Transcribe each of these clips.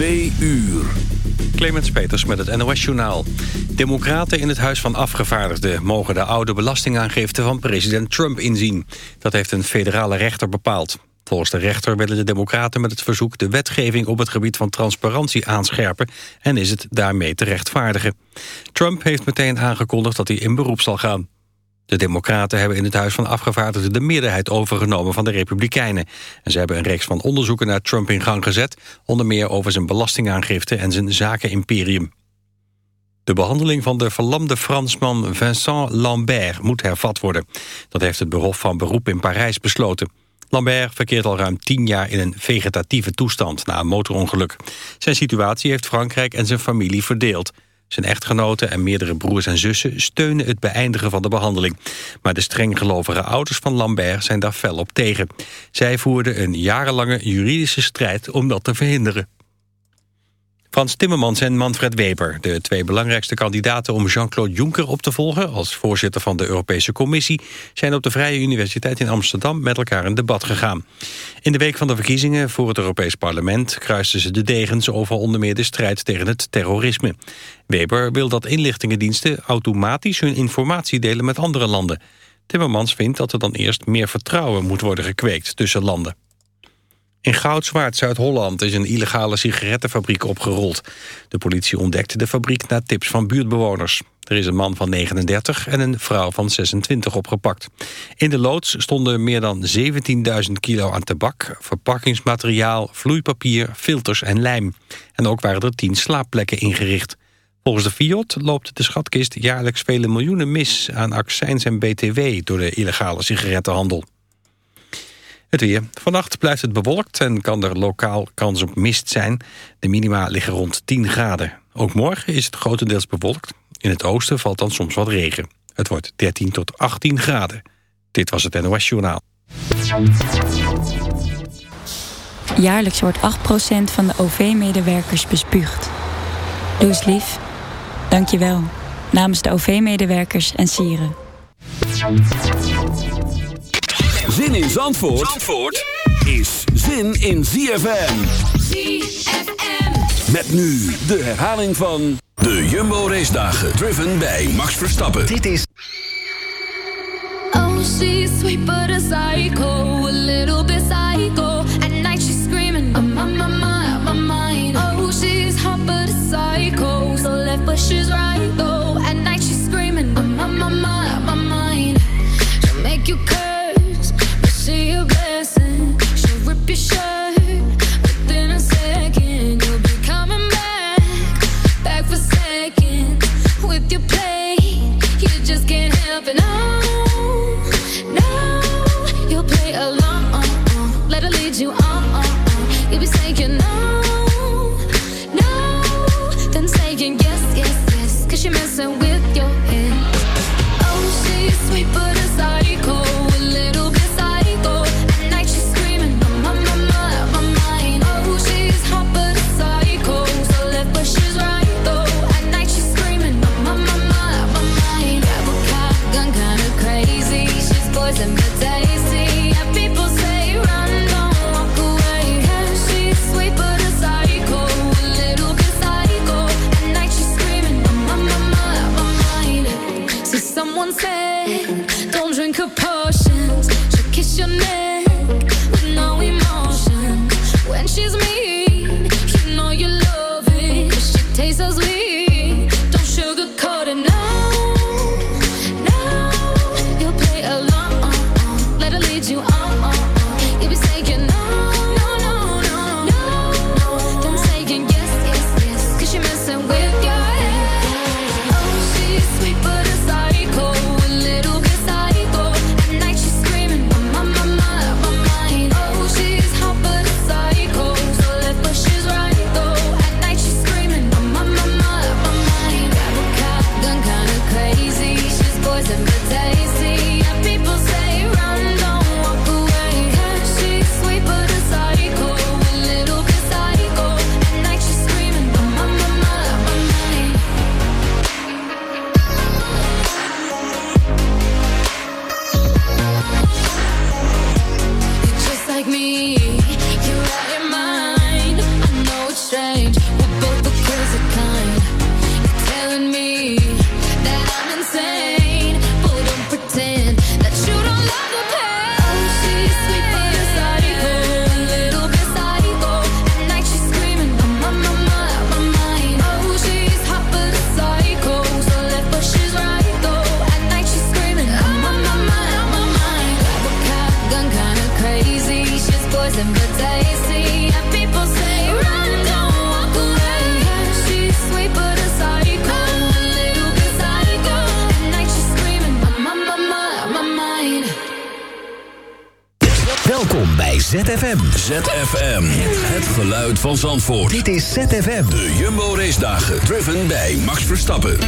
Twee uur. Clemens Peters met het NOS-journaal. Democraten in het Huis van Afgevaardigden... mogen de oude belastingaangifte van president Trump inzien. Dat heeft een federale rechter bepaald. Volgens de rechter willen de democraten met het verzoek... de wetgeving op het gebied van transparantie aanscherpen... en is het daarmee te rechtvaardigen. Trump heeft meteen aangekondigd dat hij in beroep zal gaan. De Democraten hebben in het Huis van Afgevaardigden de meerderheid overgenomen van de Republikeinen. En ze hebben een reeks van onderzoeken naar Trump in gang gezet, onder meer over zijn belastingaangifte en zijn zakenimperium. De behandeling van de verlamde Fransman Vincent Lambert moet hervat worden. Dat heeft het Beroep van Beroep in Parijs besloten. Lambert verkeert al ruim tien jaar in een vegetatieve toestand na een motorongeluk. Zijn situatie heeft Frankrijk en zijn familie verdeeld. Zijn echtgenoten en meerdere broers en zussen steunen het beëindigen van de behandeling. Maar de strenggelovige ouders van Lambert zijn daar fel op tegen. Zij voerden een jarenlange juridische strijd om dat te verhinderen. Frans Timmermans en Manfred Weber, de twee belangrijkste kandidaten om Jean-Claude Juncker op te volgen als voorzitter van de Europese Commissie, zijn op de Vrije Universiteit in Amsterdam met elkaar in debat gegaan. In de week van de verkiezingen voor het Europees Parlement kruisten ze de degens over onder meer de strijd tegen het terrorisme. Weber wil dat inlichtingendiensten automatisch hun informatie delen met andere landen. Timmermans vindt dat er dan eerst meer vertrouwen moet worden gekweekt tussen landen. In Goudswaard, Zuid-Holland, is een illegale sigarettenfabriek opgerold. De politie ontdekte de fabriek na tips van buurtbewoners. Er is een man van 39 en een vrouw van 26 opgepakt. In de loods stonden meer dan 17.000 kilo aan tabak, verpakkingsmateriaal, vloeipapier, filters en lijm. En ook waren er 10 slaapplekken ingericht. Volgens de Fiat loopt de schatkist jaarlijks vele miljoenen mis aan accijns en btw door de illegale sigarettenhandel. Het weer. Vannacht blijft het bewolkt en kan er lokaal kans op mist zijn. De minima liggen rond 10 graden. Ook morgen is het grotendeels bewolkt. In het oosten valt dan soms wat regen. Het wordt 13 tot 18 graden. Dit was het NOS Journaal. Jaarlijks wordt 8% van de OV-medewerkers bespuugd. Doe eens lief. Dank je wel. Namens de OV-medewerkers en sieren. Zin in Zandvoort, Zandvoort is zin in ZFM. ZFM. Met nu de herhaling van de Jumbo Race Dagen. Driven bij Max Verstappen. Dit is... Oh, she's sweet but a psycho, a little bit psycho. ZFM. ZFM. Het geluid van Zandvoort. Dit is ZFM. De Jumbo Race Dagen. Driven bij Max Verstappen.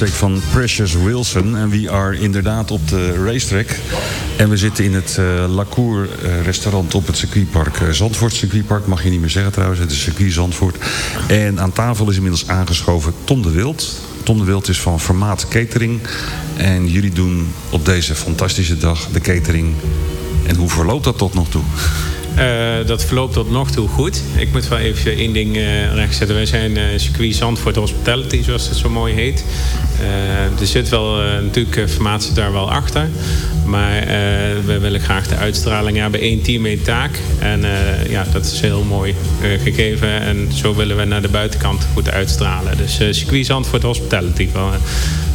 Racetrack van Precious Wilson. En we are inderdaad op de racetrack. En we zitten in het uh, La Cour uh, restaurant op het circuitpark Zandvoort. Circuitpark mag je niet meer zeggen trouwens. Het is circuit Zandvoort. En aan tafel is inmiddels aangeschoven Tom de Wild. Tom de Wild is van Formaat Catering. En jullie doen op deze fantastische dag de catering. En hoe verloopt dat tot nog toe? Dat verloopt tot nog toe goed. Ik moet wel even één ding uh, rechtzetten. Wij zijn circuit Zandvoort Hospitality, zoals het zo mooi heet. Er zit wel natuurlijk informatie daar wel achter. Maar we willen graag de uitstraling hebben. Eén team, één taak. En ja, dat is heel mooi gegeven. En zo willen we naar de buitenkant goed uitstralen. Dus circuit Zandvoort Hospitality,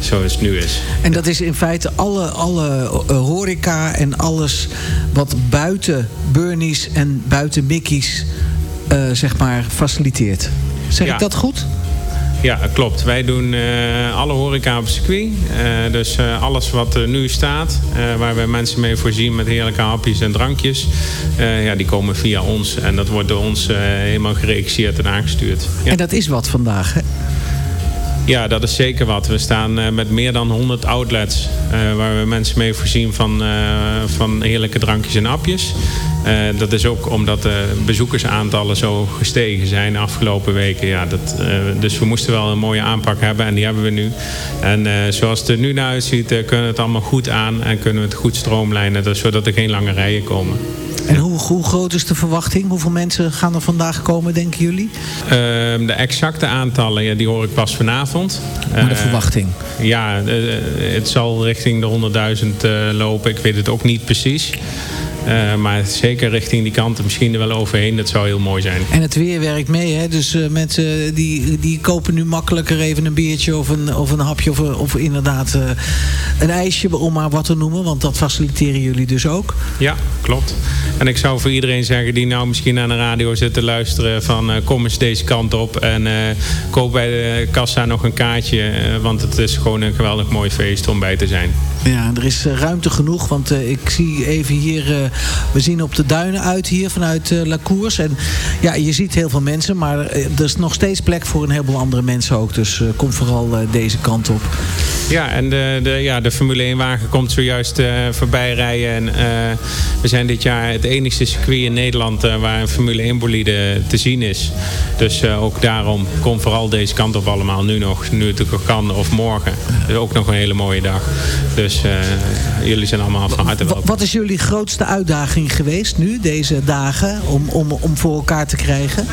zoals het nu is. En dat is in feite alle, alle horeca en alles wat buiten Burnies en buiten Mickey's uh, zeg maar faciliteert. Zeg ja. ik dat goed? Ja, klopt. Wij doen uh, alle horeca op circuit. Uh, dus uh, alles wat er nu staat, waar we mensen mee voorzien met heerlijke hapjes en drankjes, ja, die komen via ons. En dat wordt door ons helemaal geregisseerd en aangestuurd. Ja. En dat is wat vandaag, hè? Ja, dat is zeker wat. We staan met meer dan 100 outlets uh, waar we mensen mee voorzien van, uh, van heerlijke drankjes en appjes. dat is ook omdat de bezoekersaantallen zo gestegen zijn de afgelopen weken. Ja, dat, dus we moesten wel een mooie aanpak hebben en die hebben we nu. En zoals het er nu naar uitziet, kunnen we het allemaal goed aan en kunnen we het goed stroomlijnen, dus, zodat er geen lange rijen komen. En hoe, hoe, groot is de verwachting? Hoeveel mensen gaan er vandaag komen, denken jullie? Uh, de exacte aantallen, ja, die hoor ik pas vanavond. Maar de uh, verwachting? Ja, uh, het zal richting de 100.000 lopen. Ik weet het ook niet precies. Uh, maar zeker richting die kant, misschien er wel overheen. Dat zou heel mooi zijn. En het weer werkt mee, hè? Dus uh, mensen die, die kopen nu makkelijker even een biertje of een, of een hapje... of, of inderdaad uh, een ijsje, om maar wat te noemen. Want dat faciliteren jullie dus ook. Ja, klopt. En ik zou voor iedereen zeggen die nou misschien aan de radio zit te luisteren... van kom eens deze kant op en koop bij de kassa nog een kaartje. want het is gewoon een geweldig mooi feest om bij te zijn. Ja, er is ruimte genoeg, want ik zie even hier we zien op de duinen uit hier vanuit uh, La Cours. En ja, je ziet heel veel mensen, maar er is nog steeds plek voor een heleboel andere mensen ook. Dus kom vooral deze kant op. Ja, en de, de, ja, de Formule 1-wagen komt zojuist voorbij rijden. En we zijn dit jaar het enigste circuit in Nederland waar een Formule 1-bolide te zien is. Dus ook daarom kom vooral deze kant op allemaal nu nog, nu het ook kan, of morgen. Dus ook nog een hele mooie dag. Dus jullie zijn allemaal van harte welkom. Wat is jullie grootste uitdaging geweest nu, deze dagen, om, om, om voor elkaar te krijgen?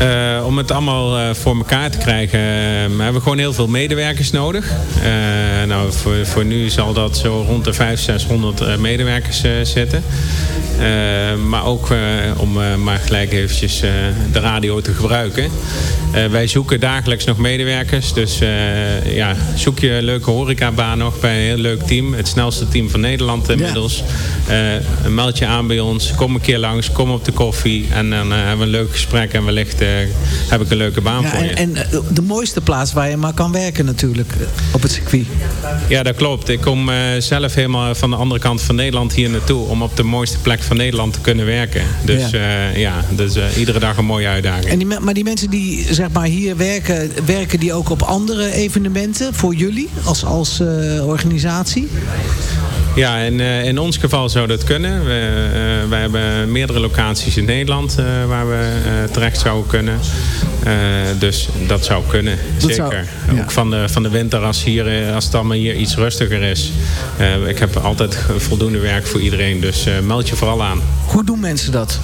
Uh, om het allemaal uh, voor elkaar te krijgen uh, hebben we gewoon heel veel medewerkers nodig. nou, voor, voor nu zal dat zo rond de 500, 600 medewerkers zitten. maar ook om maar gelijk eventjes de radio te gebruiken. wij zoeken dagelijks nog medewerkers. Dus ja, zoek je een leuke horecabaan nog bij een heel leuk team. Het snelste team van Nederland inmiddels. Ja. meld je aan bij ons. Kom een keer langs. Kom op de koffie. En dan hebben we een leuk gesprek. En wellicht heb ik een leuke baan voor en, je. En de mooiste plaats waar je maar kan werken natuurlijk. Op het circuit. Ja, dat klopt. Ik kom zelf helemaal van de andere kant van Nederland hier naartoe. Om op de mooiste plek van Nederland te kunnen werken. Dus ja, ja dus iedere dag een mooie uitdaging. En die, maar die mensen die zeg maar hier werken. Werken die ook op andere evenementen voor jullie? Als, als organisatie? Ja, in, in ons geval zou dat kunnen. We, wij hebben meerdere locaties in Nederland uh, waar we terecht zouden kunnen. dus dat zou kunnen, dat zeker. Zou, ja. Ook van de, van de winter als, hier, als het allemaal hier iets rustiger is. ik heb altijd voldoende werk voor iedereen, dus meld je vooral aan. Hoe doen mensen dat?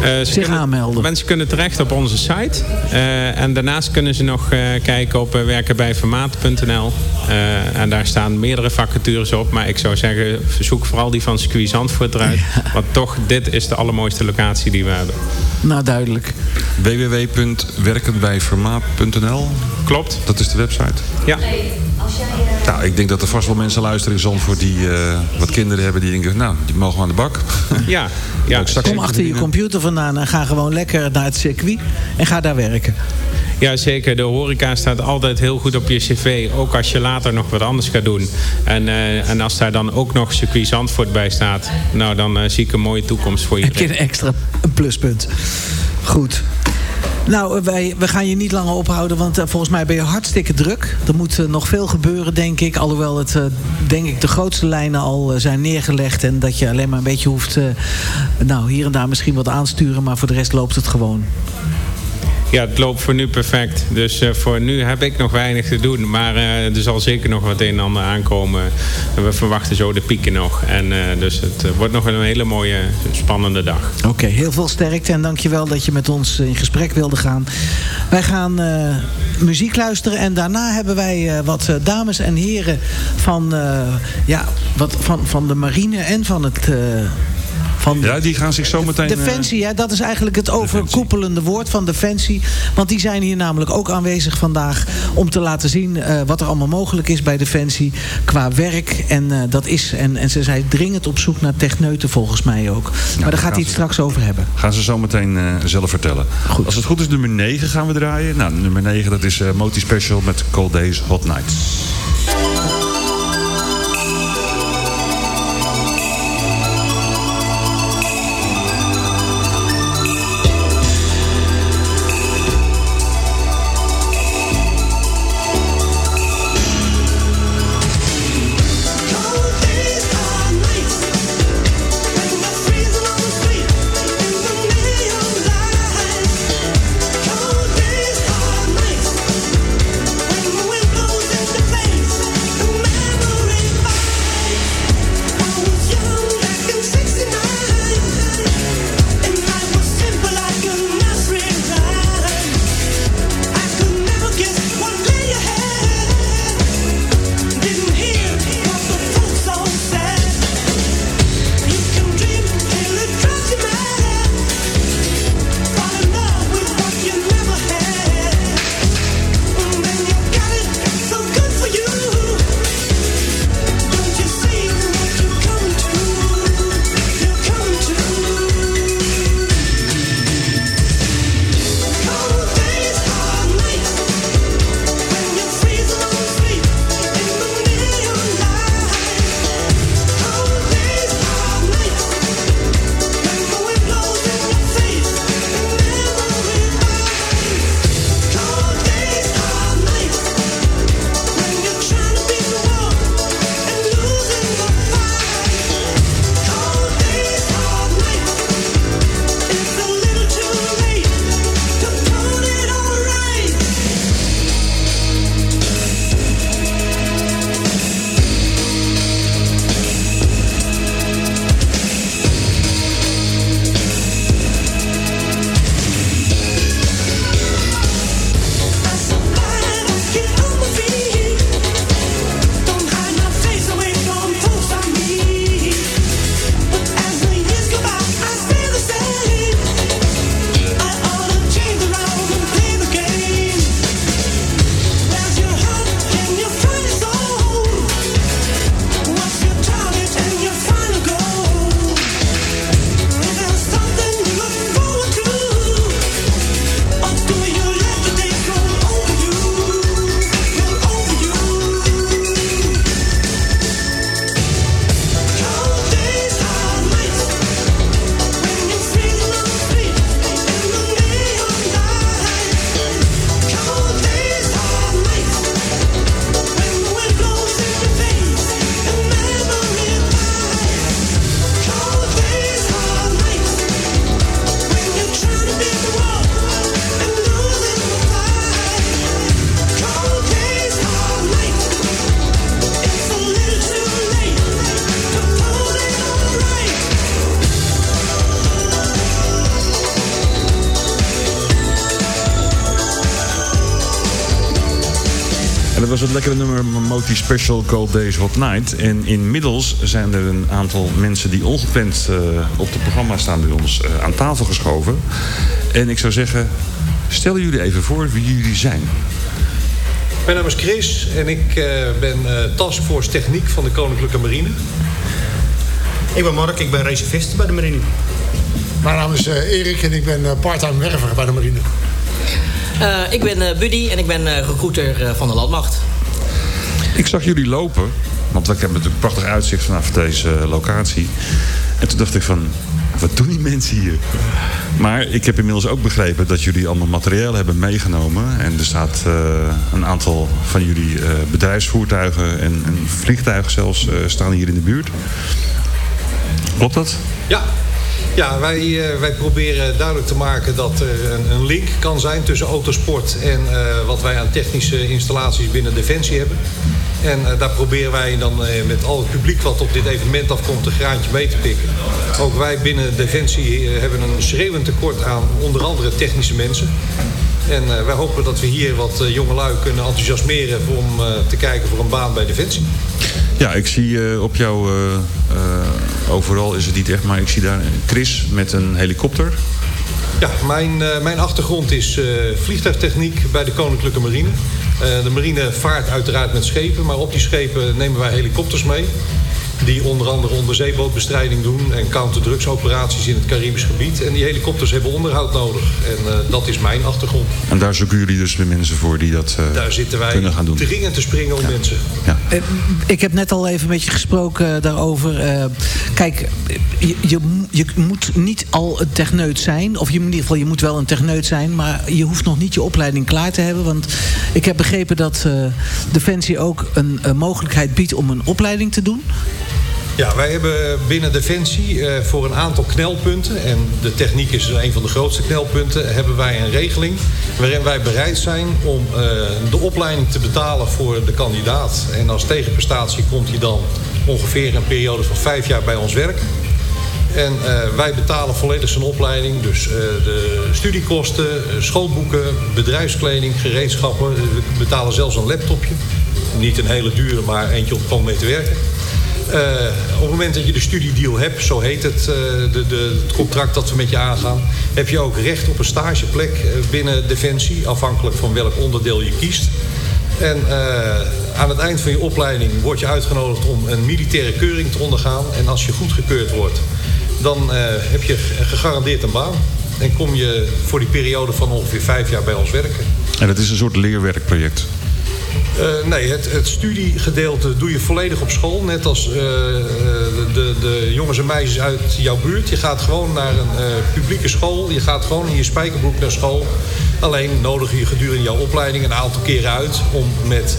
Uh, zich kunnen, aanmelden. Mensen kunnen terecht op onze site. Uh, en daarnaast kunnen ze nog uh, kijken op werkenbijformaat.nl. en daar staan meerdere vacatures op. Maar ik zou zeggen, zoek vooral die van circuit Zandvoort eruit. Ja. Want toch, dit is de allermooiste locatie die we hebben. Nou, duidelijk. www.werkenbijformaat.nl Klopt. Dat is de website? Ja. Nou, ik denk dat er vast wel mensen luisteren in Zandvoort die uh, wat kinderen hebben. Die denken, nou, die mogen aan de bak. Ja. ja. Kom achter je computer vandaan en ga gewoon lekker naar het circuit. En ga daar werken. Ja, zeker. De horeca staat altijd heel goed op je cv. Ook als je later nog wat anders gaat doen. En, uh, en als daar dan ook nog circuit Zandvoort bij staat. Nou, dan uh, zie ik een mooie toekomst voor je. Heb je een extra een pluspunt. Goed. Nou, wij, we gaan je niet langer ophouden, want uh, volgens mij ben je hartstikke druk. Er moet uh, nog veel gebeuren, denk ik. Alhoewel het, denk ik, de grootste lijnen al zijn neergelegd. En dat je alleen maar een beetje hoeft, nou, hier en daar misschien wat aansturen. Maar voor de rest loopt het gewoon. Ja, het loopt voor nu perfect. Dus uh, voor nu heb ik nog weinig te doen. Maar uh, er zal zeker nog wat een en ander aankomen. En we verwachten zo de pieken nog. En uh, dus het wordt nog een hele mooie, spannende dag. Oké, heel veel sterkte. En dankjewel dat je met ons in gesprek wilde gaan. Wij gaan muziek luisteren. En daarna hebben wij wat dames en heren van, ja, wat, van, van de marine en van het van ja, die gaan zich zometeen... Defensie, ja, dat is eigenlijk het overkoepelende woord van Defensie. Want die zijn hier namelijk ook aanwezig vandaag... om te laten zien uh, wat er allemaal mogelijk is bij Defensie qua werk. En uh, dat is, en, en ze zijn dringend op zoek naar techneuten volgens mij ook. Nou, maar daar gaat hij het straks over hebben. Gaan ze zometeen uh, zelf vertellen. Goed. Als het goed is, nummer 9 gaan we draaien. Nou, nummer 9, dat is Moti Special met Cold Days, Hot Nights. Moti Special Cold Days Hot Night. En inmiddels zijn er een aantal mensen die ongepland uh, op het programma staan bij ons uh, aan tafel geschoven. En ik zou zeggen, stellen jullie even voor wie jullie zijn. Mijn naam is Chris en ik uh, ben taskforce techniek van de Koninklijke Marine. Ik ben Mark, ik ben reservist bij de marine. Mijn naam is uh, Erik en ik ben uh, parttime werver bij de marine. Uh, ik ben Buddy en ik ben recruiter van de landmacht. Ik zag jullie lopen, want we hebben natuurlijk prachtig uitzicht vanaf deze locatie. En toen dacht ik van, wat doen die mensen hier? Maar ik heb inmiddels ook begrepen dat jullie allemaal materiaal hebben meegenomen. En er staat een aantal van jullie bedrijfsvoertuigen en, en vliegtuigen zelfs staan hier in de buurt. Klopt dat? Ja, ja, wij, wij proberen duidelijk te maken dat er een, een link kan zijn tussen autosport en wat wij aan technische installaties binnen Defensie hebben. En uh, daar proberen wij dan met al het publiek wat op dit evenement afkomt een graantje mee te pikken. Ook wij binnen Defensie hebben een schreeuwend tekort aan onder andere technische mensen. En wij hopen dat we hier wat jongelui kunnen enthousiasmeren om te kijken voor een baan bij Defensie. Ja, ik zie op jou overal is het niet echt, maar ik zie daar Chris met een helikopter. Ja, mijn, mijn achtergrond is vliegtuigtechniek bij de Koninklijke Marine. Uh, de marine vaart uiteraard met schepen, maar op die schepen nemen wij helikopters mee. Die onder andere onderzeebootbestrijding doen en counterdrugsoperaties in het Caribisch gebied. En die helikopters hebben onderhoud nodig. En uh, dat is mijn achtergrond. En daar zoeken jullie dus de mensen voor die dat uh, Daar zitten wij kunnen gaan doen. te ringen te springen om ja. mensen. Ja. Uh, ik heb net al even met je gesproken daarover. kijk, je, je, je, moet niet al een techneut zijn. Of je, in ieder geval, je moet wel een techneut zijn. Maar je hoeft nog niet je opleiding klaar te hebben. Want ik heb begrepen dat Defensie ook een, een mogelijkheid biedt om een opleiding te doen. Ja, wij hebben binnen Defensie uh, voor een aantal knelpunten... en de techniek is een van de grootste knelpunten... hebben wij een regeling waarin wij bereid zijn om uh, de opleiding te betalen voor de kandidaat. En als tegenprestatie komt hij dan ongeveer een periode van vijf jaar bij ons werken. En uh, wij betalen volledig zijn opleiding. Dus de studiekosten, schoolboeken, bedrijfskleding, gereedschappen. We betalen zelfs een laptopje. Niet een hele dure, maar eentje om gewoon mee te werken. Uh, op het moment dat je de studiedeal hebt, zo heet het, uh, de, de, contract dat we met je aangaan, heb je ook recht op een stageplek binnen Defensie, afhankelijk van welk onderdeel je kiest. En aan het eind van je opleiding word je uitgenodigd om een militaire keuring te ondergaan. En als je goedgekeurd wordt, dan heb je gegarandeerd een baan. En kom je voor die periode van ongeveer vijf jaar bij ons werken. En dat is een soort leerwerkproject? Uh, nee, het, het, studiegedeelte doe je volledig op school. Net als uh, de, de, de, jongens en meisjes uit jouw buurt. Je gaat gewoon naar een publieke school. Je gaat gewoon in je spijkerbroek naar school. Alleen nodig je gedurende jouw opleiding een aantal keren uit... om met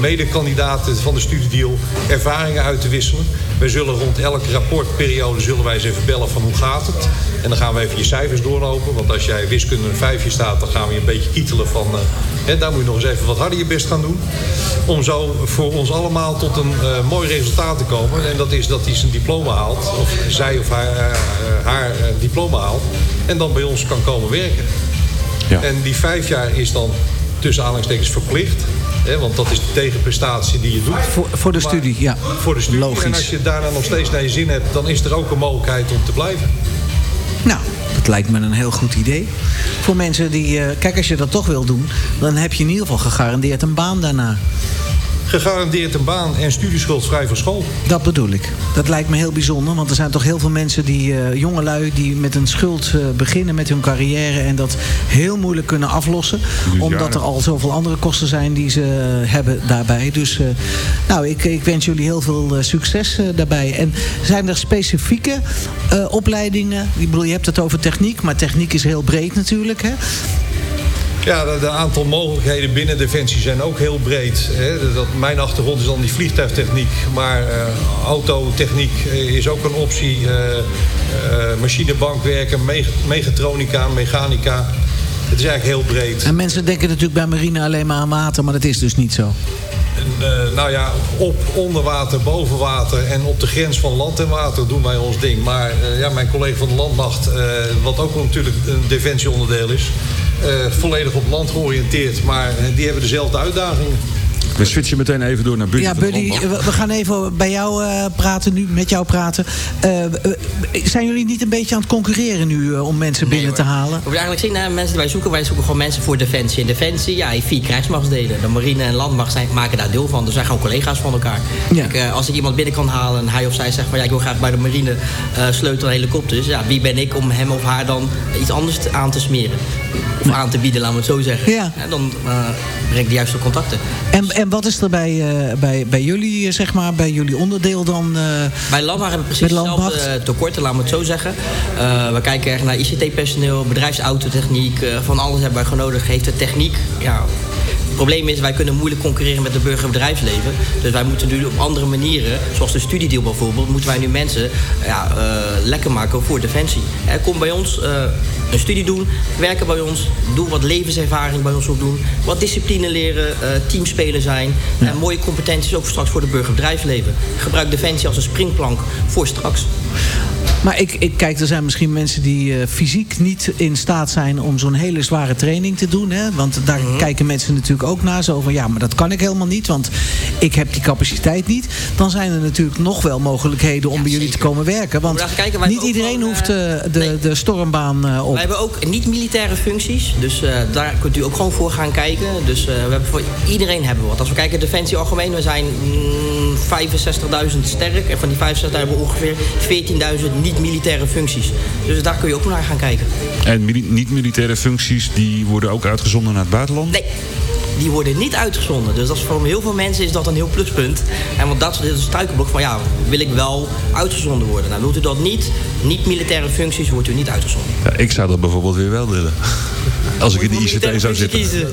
medekandidaten van de studiedeal ervaringen uit te wisselen. Wij zullen rond elke rapportperiode zullen wij eens even bellen van hoe gaat het. En dan gaan we even je cijfers doorlopen. Want als jij wiskunde een vijfje staat, dan gaan we je een beetje kietelen van... Hè, daar moet je nog eens even wat harder je best gaan doen. Om zo voor ons allemaal tot een uh, mooi resultaat te komen. En dat is dat hij zijn diploma haalt. Of zij of haar, uh, haar diploma haalt. En dan bij ons kan komen werken. Ja. En die vijf jaar is dan tussen aanhalingstekens verplicht. Hè, want dat is de tegenprestatie die je doet. Voor, voor de Maar- studie, ja. Voor de studie. Logisch. En als je daarna nog steeds naar je zin hebt... dan is er ook een mogelijkheid om te blijven. Nou, dat lijkt me een heel goed idee. Voor mensen die... eh, kijk, als je dat toch wil doen... dan heb je in ieder geval gegarandeerd een baan daarna. Gegarandeerd een baan en studieschuldvrij van school. Dat bedoel ik. Dat lijkt me heel bijzonder. Want er zijn toch heel veel mensen, die eh, jongelui... die met een schuld eh, beginnen met hun carrière... en dat heel moeilijk kunnen aflossen. Omdat er al zoveel andere kosten zijn die ze hebben daarbij. Dus eh, nou, ik, ik wens jullie heel veel succes eh, daarbij. En zijn er specifieke eh, opleidingen? Ik bedoel, je hebt het over techniek. Maar techniek is heel breed natuurlijk, hè? Ja, de, aantal mogelijkheden binnen Defensie zijn ook heel breed. Hè. Dat, mijn achtergrond is dan die vliegtuigtechniek. Maar eh, autotechniek eh, is ook een optie. eh, eh, machinebankwerken, me mechatronica, mechanica. Het is eigenlijk heel breed. En mensen denken natuurlijk bij marine alleen maar aan water. Maar dat is dus niet zo. En, eh, nou ja, op, onder water, boven water en op de grens van land en water doen wij ons ding. Maar eh, ja, mijn collega van de landmacht, eh, wat ook natuurlijk een defensieonderdeel is... volledig op land georiënteerd, maar die hebben dezelfde uitdagingen. We switchen meteen even door naar Buddy. Ja, Buddy, we gaan even bij jou eh, praten nu, met jou praten. Eh, eh, zijn jullie niet een beetje aan het concurreren nu om mensen binnen te halen? We eigenlijk zien, hè, mensen die wij zoeken, wij zoeken gewoon mensen voor Defensie. En Defensie, ja, vier krijgsmachtsdelen. De marine en landmacht zijn, maken daar deel van. Dus wij zijn gewoon collega's van elkaar. Ja. Eh, als ik iemand binnen kan halen en hij of zij zegt van ja, ik wil graag bij de marine eh sleutelen aan helikopters. Ja, wie ben ik om hem of haar dan iets anders aan te smeren? Of aan te bieden, laten we het zo zeggen. Ja. En dan eh breng ik de juiste contacten. En, en wat is er bij, eh, bij, bij jullie, eh, zeg maar, bij jullie onderdeel dan? eh, Bij Landmacht hebben we precies hetzelfde tekorten, laten we het zo zeggen. We kijken erg naar ICT-personeel, bedrijfsautotechniek. van alles hebben wij gewoon nodig. Heeft de techniek... Ja, het probleem is, wij kunnen moeilijk concurreren met de burger- en bedrijfsleven. Dus wij moeten nu op andere manieren, zoals de studiedeel bijvoorbeeld... moeten wij nu mensen ja, eh, lekker maken voor Defensie. Kom bij ons eh, een studie doen, werken bij ons... doe wat levenservaring bij ons opdoen... wat discipline leren, eh teamspelen zijn... en mooie competenties ook straks voor de burger- en bedrijfsleven. Gebruik Defensie als een springplank voor straks. Maar ik, ik kijk, er zijn misschien mensen die eh, fysiek niet in staat zijn om zo'n hele zware training te doen. Hè? Want daar Mhm. kijken mensen natuurlijk ook naar. Zo van ja, maar dat kan ik helemaal niet, want ik heb die capaciteit niet. Dan zijn er natuurlijk nog wel mogelijkheden om bij jullie te komen werken. Want kijken, niet iedereen gewoon, hoeft eh, eh, de, de stormbaan op. Wij hebben ook niet-militaire functies. Dus daar kunt u ook gewoon voor gaan kijken. Dus we hebben voor iedereen hebben we wat. Als we kijken Defensie algemeen, we zijn mm, 65.000 sterk. En van die 65.000 hebben we ongeveer 14.000 niet-militaire functies. Dus daar kun je ook naar gaan kijken. En mili- niet-militaire functies die worden ook uitgezonden naar het buitenland? Nee, die worden niet uitgezonden. Dus dat is voor heel veel mensen is dat een heel pluspunt. En want dat is een struikelblok van ja, wil ik wel uitgezonden worden. Nou, wilt u dat niet, niet-militaire functies wordt u niet uitgezonden. Ja, ik zou dat bijvoorbeeld weer wel willen. Als ik in de ICT zou zitten.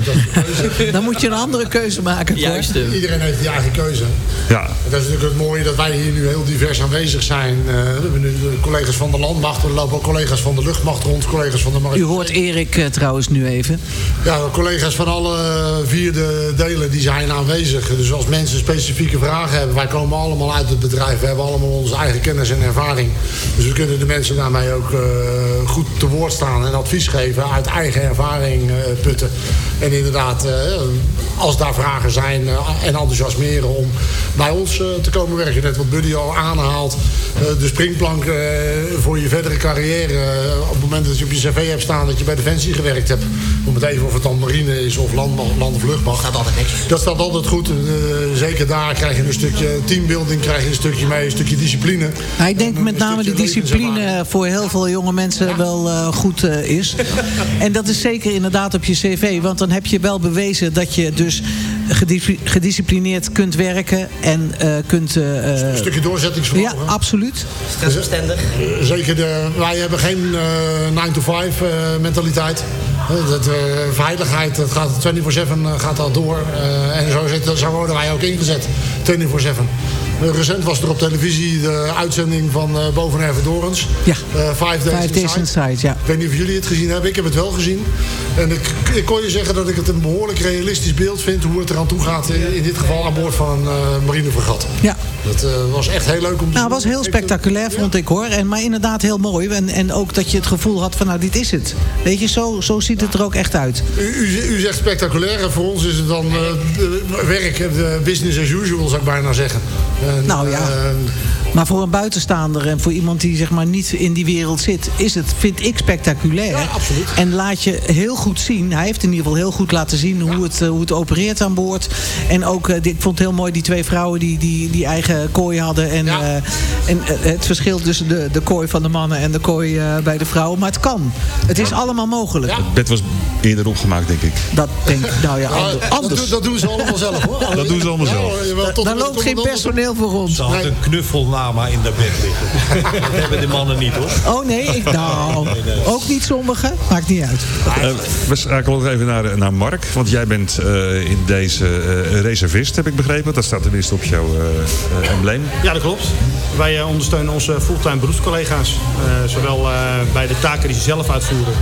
Dan moet je een andere keuze maken. Juist. Iedereen heeft die eigen keuze. Ja, En dat is natuurlijk het mooie dat wij hier nu heel divers aanwezig zijn. Eh, we hebben nu de collega's van de landmacht, er lopen ook collega's van de luchtmacht rond, collega's van de U marine. hoort Erik eh, trouwens nu even. Ja, collega's van alle vier de delen die zijn aanwezig. Dus als mensen specifieke vragen hebben, wij komen allemaal uit het bedrijf. We hebben allemaal onze eigen kennis en ervaring. Dus we kunnen de mensen daarmee ook eh, goed te woord staan en advies geven uit eigen ervaring eh, putten. En inderdaad, eh, als daar vragen zijn en enthousiasmeren om bij ons eh, te komen werken. Net wat Buddy al aanhaalt. eh, de springplank eh, voor je verdere carrière. eh, op het moment dat je op je cv hebt staan dat je bij Defensie gewerkt hebt. Om het even of het dan marine is of land, land of luchtmacht. Gaat altijd niks. Dat staat altijd goed. Eh, zeker daar krijg je een stukje teambuilding, krijg je een stukje mee, een stukje discipline. Nou, ik denk En met name die stukje discipline voor heel veel jonge mensen wel eh, goed eh, is. En dat is zeker inderdaad op je cv. Want dan heb je wel bewezen dat je dus gedis- gedisciplineerd kunt werken. En eh, kunt... eh, Een stukje ja, doorzettingsvermogen. absoluut. Stressbestendig. Eh, Zeker, de, wij hebben geen eh 9-to-5 mentaliteit. Eh, dat, eh, veiligheid, dat gaat 24-7 eh, gaat dat door. Eh, en zo, zit, zo worden wij ook ingezet, 24-7. Eh, recent was er op televisie de uitzending van eh Boven Dorens. Ja. Eh, Five Days Five Days Inside. Inside, ja. Ik weet niet of jullie het gezien hebben. Ik heb het wel gezien. En ik, ik kon je zeggen dat ik het een behoorlijk realistisch beeld vind... hoe het eraan toe gaat, in, in dit geval aan boord van een eh marinefregat. Ja. Dat eh, was echt heel leuk om te zien. Nou, het was heel spectaculair, vond ik hoor. En, maar inderdaad heel mooi. En, en ook dat je het gevoel had van, nou, dit is het. Weet je, zo, zo ziet het er ook echt uit. U, u, u zegt spectaculair. En voor ons is het dan eh, werk, eh, business as usual, zou ik bijna zeggen. En, Nou ja. Maar voor een buitenstaander en voor iemand die zeg maar niet in die wereld zit, is het, vind ik, spectaculair. Ja, absoluut. En laat je heel goed zien. Hij heeft in ieder geval heel goed laten zien hoe, het, eh, hoe het opereert aan boord. En ook, eh, ik vond het heel mooi, die twee vrouwen die die, die eigen kooi hadden. En, Ja. eh, en het verschil tussen de, de kooi van de mannen en de kooi eh, bij de vrouwen. Maar het kan. Het is allemaal mogelijk. Ja. het bed was eerder opgemaakt, denk ik. Dat denk ik, nou ja, dat, anders. doen- dat doen ze allemaal zelf hoor. Dat doen ze allemaal Ja, zelf. hoor, jawel, tot Daar loopt geen personeel voor rond. Ze had een in dat bed liggen. dat hebben de mannen niet hoor. Oh nee, ik, nou, ook niet sommigen. Maakt niet uit. Eh, we schakelen nog even naar, naar Mark. Want jij bent eh, in deze eh, reservist, heb ik begrepen. Dat staat tenminste op jouw embleem. Ja, dat klopt. Wij ondersteunen onze fulltime beroepscollega's. eh, zowel eh, bij de taken die ze zelf uitvoeren.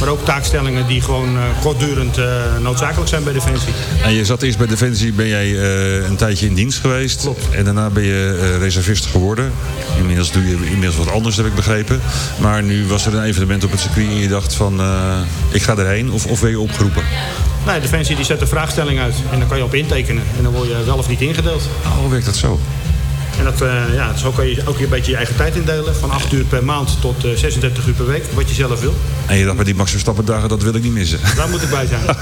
Maar ook taakstellingen die gewoon eh, kortdurend eh, noodzakelijk zijn bij Defensie. En je zat eerst bij Defensie, ben jij eh, een tijdje in dienst geweest. En daarna ben je eh, reservist geworden. Inmiddels doe je inmiddels wat anders, heb ik begrepen. Maar nu was er een evenement op het circuit en je dacht van, eh, ik ga erheen. Of, of ben je opgeroepen? Nee, Defensie die zet een vraagstelling uit. En dan kan je op intekenen. En dan word je wel of niet ingedeeld. Oh, werkt dat zo? En dat, uh, ja, zo kan je ook een beetje je eigen tijd indelen. Van 8 uur per maand tot uh, 36 uur per week. Wat je zelf wil. En je dacht bij die Max Verstappen dagen, dat wil ik niet missen. Daar moet ik bij zijn.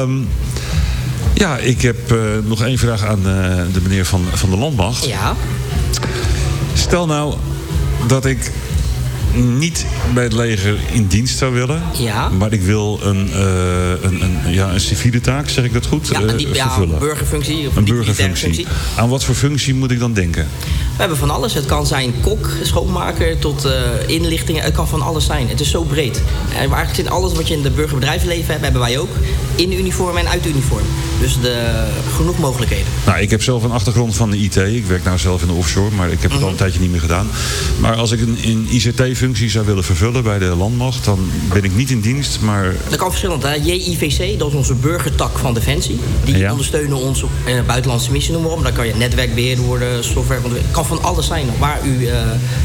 um, ja, ik heb uh, nog één vraag aan de meneer van, van de Landmacht. Ja. Stel nou dat ik niet bij het leger in dienst zou willen. Ja. Maar ik wil een, uh, een, een, ja, een civiele taak, zeg ik dat goed? Ja, een, uh, ja, een burgerfunctie. Of een burgerfunctie. Aan wat voor functie moet ik dan denken? We hebben van alles. Het kan zijn kok, schoonmaker, tot uh, inlichtingen. Het kan van alles zijn. Het is zo breed. En eigenlijk zit alles wat je in de burgerbedrijfsleven hebt, hebben wij ook. In uniform en uit uniform. Dus de, genoeg mogelijkheden. Nou, ik heb zelf een achtergrond van de IT. Ik werk nou zelf in de offshore, maar ik heb het mm -hmm. al een tijdje niet meer gedaan. Maar als ik een, een ICT-functie zou willen vervullen bij de landmacht, dan ben ik niet in dienst, maar... Dat kan verschillend. Hè? JIVC, dat is onze burgertak van Defensie. Die ja. ondersteunen ons op uh, buitenlandse missie, noemen we op. Dan kan je netwerkbeheer worden, software... Het kan van alles zijn waar, u, uh,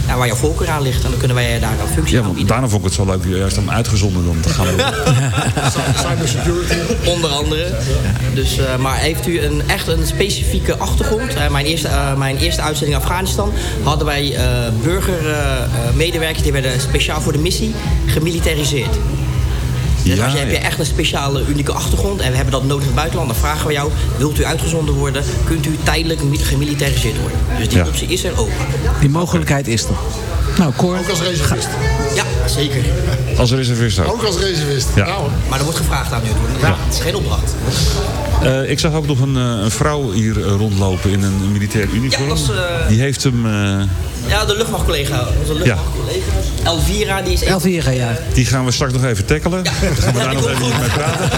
ja, waar jouw voorkeur aan ligt. En dan kunnen wij daar een functie ja, want daarna vond ik het zo leuk juist om uitgezonden dan te gaan. Cybersecurity. Onder andere. Dus, uh, maar heeft u een, echt een specifieke achtergrond? Uh, mijn, eerste, mijn eerste uitzending Afghanistan hadden wij burgermedewerkers... die werden speciaal voor de missie gemilitariseerd. Dus Ja, als je, heb je ja. echt een speciale, unieke achtergrond... en we hebben dat nodig in het buitenland... dan vragen we jou, wilt u uitgezonden worden... kunt u tijdelijk mi- gemilitariseerd worden. Dus die Ja. optie is er ook. Die mogelijkheid is er. Nou, Cor. Ook als reservist. Ja, zeker. Als reservist ook. Ook als reservist. Ja. Nou, Maar er wordt gevraagd aan u. Ja. Het is geen opdracht. Eh, ik zag ook nog een, eh, een vrouw hier eh, rondlopen in een militair uniform. Ja, Die heeft hem... eh, Ja, de luchtmachtcollega. Onze luchtmachtcollega. Elvira, die is... een- Elvira, ja. die gaan we straks nog even tackelen. Dan gaan we daar nog even mee praten.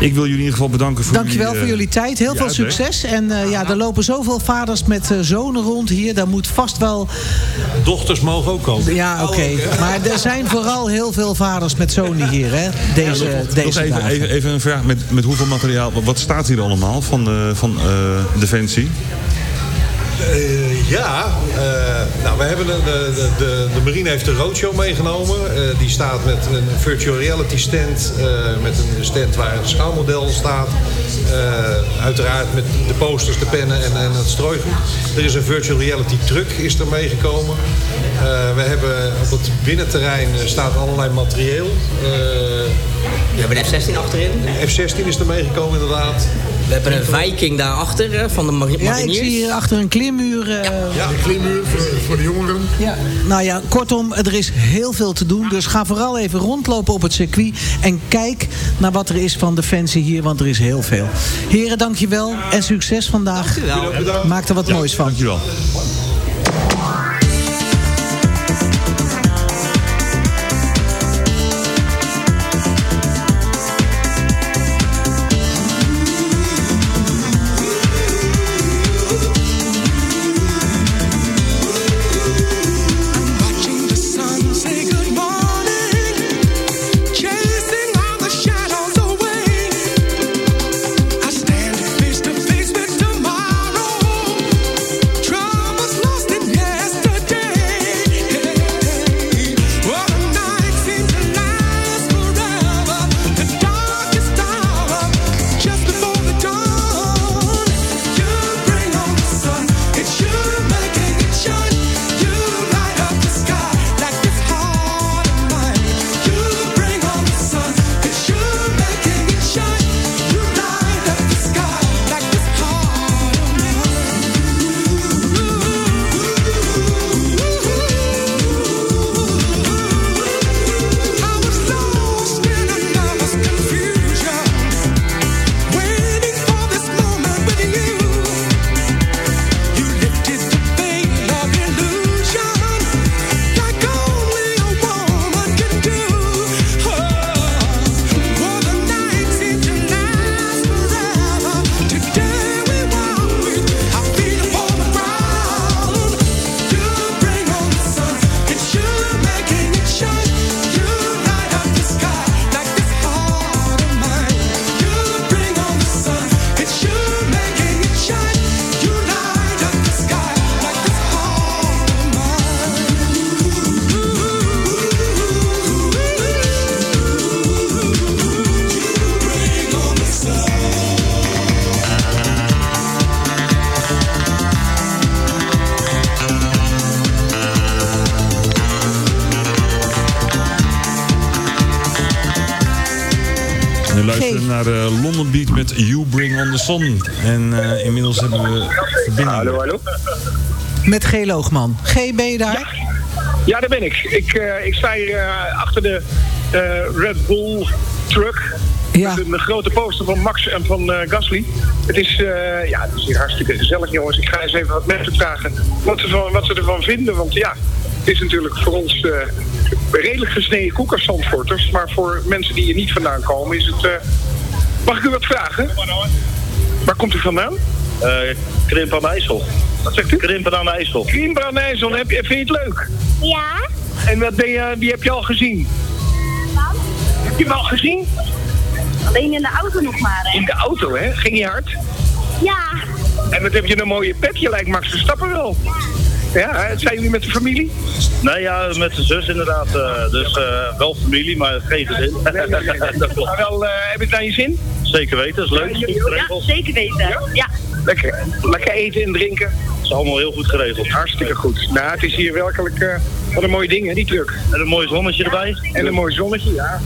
Ik wil jullie in ieder geval bedanken voor Dankjewel jullie, voor jullie tijd. Heel veel succes. En eh, ja, er lopen zoveel vaders met zonen rond hier. Daar moet vast wel... Dochters mogen ook komen. Ja, oké. Maar er zijn vooral heel veel vaders met zonen hier, hè? Deze, Nog deze even, even een vraag met, met hoeveel materiaal. Wat staat hier allemaal van, eh, van eh, Defensie? Eh, ja, eh, nou, we hebben de, de, de, de marine heeft de roadshow meegenomen. Eh, die staat met een virtual reality stand. met een stand waar een schaalmodel staat. Uiteraard met de posters, de pennen en, en het strooigoed. Er is een virtual reality truck is er meegekomen. We hebben op het binnenterrein staat allerlei materieel. We hebben een F-16 achterin. F-16 is er meegekomen inderdaad. We hebben een Viking daarachter hè, van de mari- Ja, ik mariniers. zie hier achter een klimmuur... eh, Ja, de klimmuur voor, voor de jongeren. Ja. Nou ja, kortom, er is heel veel te doen. Dus ga vooral even rondlopen op het circuit. En kijk naar wat er is van Defensie hier, want er is heel veel. Heren, dankjewel en succes vandaag. Dankjewel. Maak er wat moois van. Dankjewel. En uh, inmiddels hebben we verbinding. Hallo, hallo. Met G. Loogman. G, ben je daar? Ja, ja daar ben ik. Ik, uh, ik sta hier achter de Red Bull truck. Ja. Met een grote poster van Max en van Gasly. Het is, ja, het is hier hartstikke gezellig, jongens. Ik ga eens even wat mensen vragen wat ze, van, wat ze ervan vinden. Want ja, het is natuurlijk voor ons uh, redelijk gesneden koek als Zandvoorters. Maar voor mensen die hier niet vandaan komen is het... Uh... Mag ik u wat vragen? Komt u vandaan? Uh, Krimpen aan IJssel. Wat zegt u? Krimpen aan IJssel. Krimpen aan IJssel. Heb je, vind je het leuk? Ja. En wat ben je, wie heb je al gezien? Wat? Heb je hem al gezien? Alleen in de auto nog maar, hè? In de auto, hè? Ging je hard? Ja. En wat heb je een mooie pet? Je lijkt Max Verstappen wel. Ja, zijn jullie met de familie? Nee, ja, met de zus inderdaad. Uh, dus uh, wel familie, maar geen gezin. Nee, nee, nee. dat klopt. Maar wel, uh, heb je het naar je zin? Zeker weten, dat is leuk. Ja, zeker weten. Ja? ja. Lekker, lekker eten en drinken. Dat is allemaal heel goed geregeld. Hartstikke goed. Nou, het is hier werkelijk wat een mooie ding, hè, die truck. En een mooi zonnetje erbij. En een mooi zonnetje, ja.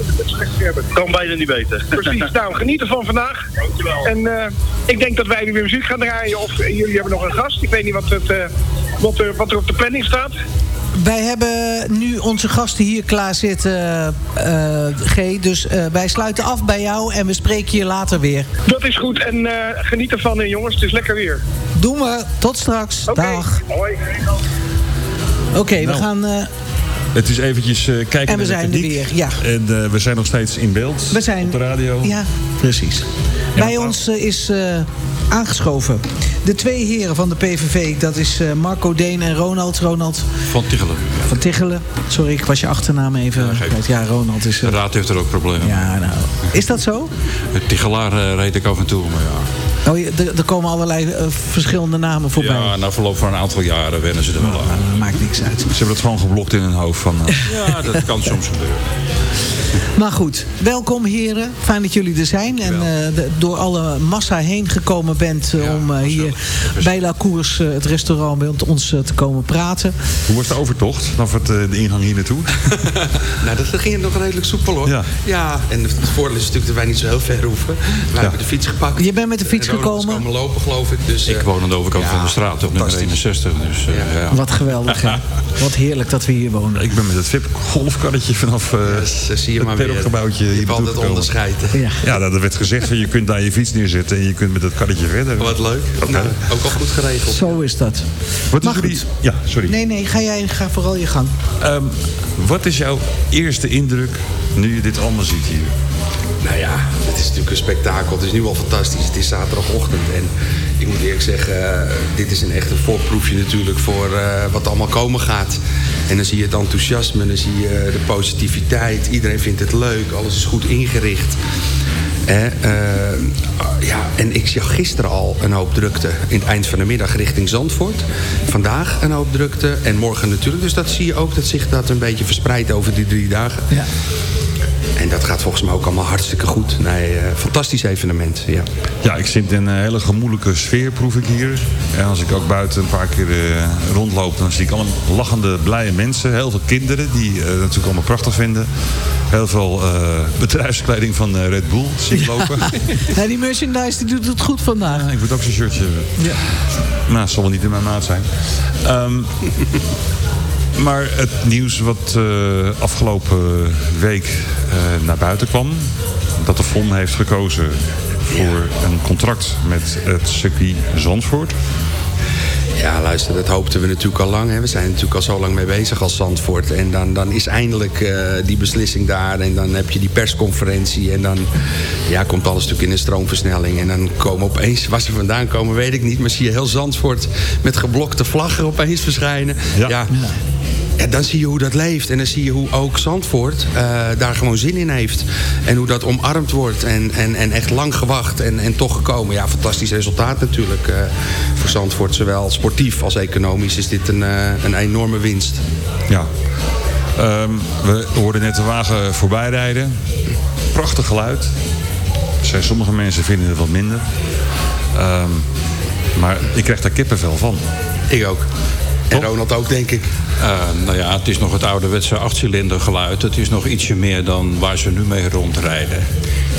Dat kan bijna niet beter. Precies. Nou, geniet ervan vandaag. Dankjewel. En ik denk dat wij nu weer muziek gaan draaien. Of jullie hebben nog een gast. Ik weet niet wat het wat er, wat er op de planning staat? Wij hebben nu onze gasten hier klaar zitten, uh, G. Dus uh, wij sluiten af bij jou en we spreken je later weer. Dat is goed en uh, geniet ervan jongens, het is lekker weer. Doen we, tot straks. Okay. Dag. Hoi. Oké, okay, nou. we gaan... Het is eventjes uh, kijken en we naar zijn de er weer, ja. En uh, we zijn nog steeds in beeld we zijn, op de radio. Ja, precies. Bij ons uh, is aangeschoven de twee heren van de PVV. Dat is Marco Deen en Ronald. Ronald van Tichelen. Van Tichelen. Sorry, ik was je achternaam even ja, Ronald is... De raad heeft er ook problemen Ja, nou. Is dat zo? Tichelaar reed ik af en toe, maar ja. Oh, er, komen allerlei uh, verschillende namen voorbij. Ja, na verloop van een aantal jaren wennen ze er wel aan. Dat maakt niks uit. Ze hebben het gewoon geblokt in hun hoofd. Van, uh... ja, dat kan soms gebeuren. Maar goed, welkom heren. Fijn dat jullie er zijn. En uh, de, door alle massa heen gekomen bent uh, ja, om uh, hier bij La Cours, het restaurant, met ons te komen praten. Hoe was de overtocht? Of het, de ingang hier naartoe? nou, dat ging nog redelijk soepel hoor. Ja. ja, en het voordeel is natuurlijk dat wij niet zo heel ver hoeven. Wij ja. hebben de fiets gepakt. Je bent met de fiets gekomen? komen lopen geloof ik. Dus, ik woon aan de overkant ja, van de straat op nummer 61. Dus, ja. ja. Wat geweldig hè. Wat heerlijk dat we hier wonen. Ik ben met het VIP-golfkarretje vanaf uh, yes, zie je het perrokgebouwtje Je hebt altijd onderscheiden. Ja. ja, dat werd gezegd. Je kunt daar je fiets neerzetten en je kunt met het karretje verder. Wat leuk. Okay. Nou, ook al goed geregeld. Zo is dat. Wat is jullie... Ja, sorry. Nee, nee, ga jij ga vooral je gang. Um, wat is jouw eerste indruk nu je dit allemaal ziet hier? Nou ja, het is natuurlijk een spektakel. Het is nu al fantastisch. Het is zaterdagochtend. En ik moet eerlijk zeggen, uh, dit is een echt een voorproefje natuurlijk voor uh, wat allemaal komen gaat. En dan zie je het enthousiasme, dan zie je de positiviteit. Iedereen vindt het leuk, alles is goed ingericht. Eh, ja, en ik zag gisteren al een hoop drukte in het eind van de middag richting Zandvoort. Vandaag een hoop drukte en morgen natuurlijk. Dus dat zie je ook, dat zich dat een beetje verspreidt over die drie dagen. Ja. En dat gaat volgens mij ook allemaal hartstikke goed. Nee, uh, fantastisch evenement, ja. Ja, ik zit in een hele gemoedelijke sfeer, proef ik hier. En als ik ook buiten een paar keer uh, rondloop... dan zie ik allemaal lachende, blije mensen. Heel veel kinderen, die uh, natuurlijk allemaal prachtig vinden. Heel veel bedrijfskleding van Red Bull zie ik lopen. ja, die merchandise die doet het goed vandaag. Ja, ik moet ook zo'n shirtje hebben. Ja. Nou, het zal wel niet in mijn maat zijn. Um, Maar het nieuws wat uh, afgelopen week uh, naar buiten kwam... dat de FON heeft gekozen voor een contract met het circuit Zandvoort... Ja, luister, dat hoopten we natuurlijk al lang. Hè. We zijn natuurlijk al zo lang mee bezig als Zandvoort. En dan, dan is eindelijk uh, die beslissing daar. En dan heb je die persconferentie. En dan ja, komt alles natuurlijk in een stroomversnelling. En dan komen opeens, waar ze vandaan komen, weet ik niet. Maar zie je heel Zandvoort met geblokte vlaggen opeens verschijnen. Ja. ja. Ja, dan zie je hoe dat leeft. En dan zie je hoe ook Zandvoort uh, daar gewoon zin in heeft. En hoe dat omarmd wordt. En, en, en echt lang gewacht en, en toch gekomen. Ja, fantastisch resultaat natuurlijk uh, voor Zandvoort. Zowel sportief als economisch is dit een, uh, een enorme winst. Ja. Um, we hoorden net de wagen voorbij rijden. Prachtig geluid. Zijn sommige mensen vinden het wat minder. Um, maar ik krijg daar kippenvel van. Ik ook. En Ronald ook, denk ik. Eh, nou ja, het is nog het ouderwetse achtcilinder geluid. Het is nog ietsje meer dan waar ze nu mee rondrijden.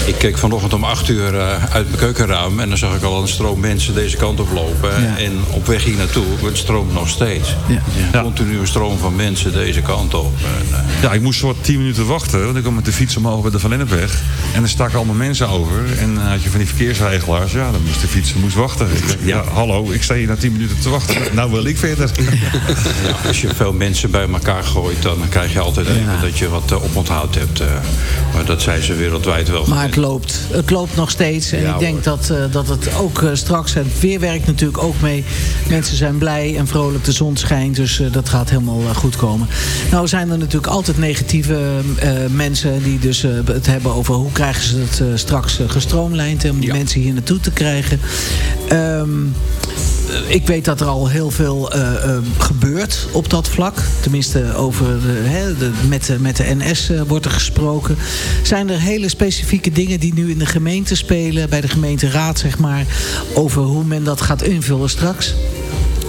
Ik keek vanochtend om acht uur eh, uit mijn keukenruim... en dan zag ik al een stroom mensen deze kant op lopen. Ja. En op weg hier naartoe, het stroomt nog steeds. Ja. Continu een stroom van mensen deze kant op. En, eh, Ja, ik moest soort 10 minuten wachten. Want ik kwam met de fiets omhoog bij de Van Lennepweg. En er staken allemaal mensen over. En dan had je van die verkeersregelaars. Ja, dan moest de fiets moest wachten. Ik dacht, ja, hallo, ik sta hier na 10 minuten te wachten. Nou wil ik verder. ja, als je veel mensen bij elkaar gooit... dan krijg je altijd even dat je wat eh, oponthoud hebt. eh. maar dat zijn ze wereldwijd wel. Maar het loopt. Het loopt nog steeds. En Ja, ik denk dat, eh, dat het ook eh, straks... Het weer werkt natuurlijk ook mee. Mensen zijn blij en vrolijk. De zon schijnt. Dus eh, dat gaat helemaal goed komen. Nou zijn er natuurlijk altijd negatieve mensen... die dus het hebben over hoe krijgen ze het straks gestroomlijnd... om die mensen hier naartoe te krijgen. Ehm, ik weet dat er al heel veel gebeurt op dat vlak. Tenminste, over de, de, met, de, met de NS wordt er gesproken. Zijn er hele specifieke dingen die nu in de gemeente spelen... bij de gemeenteraad, zeg maar... over hoe men dat gaat invullen straks?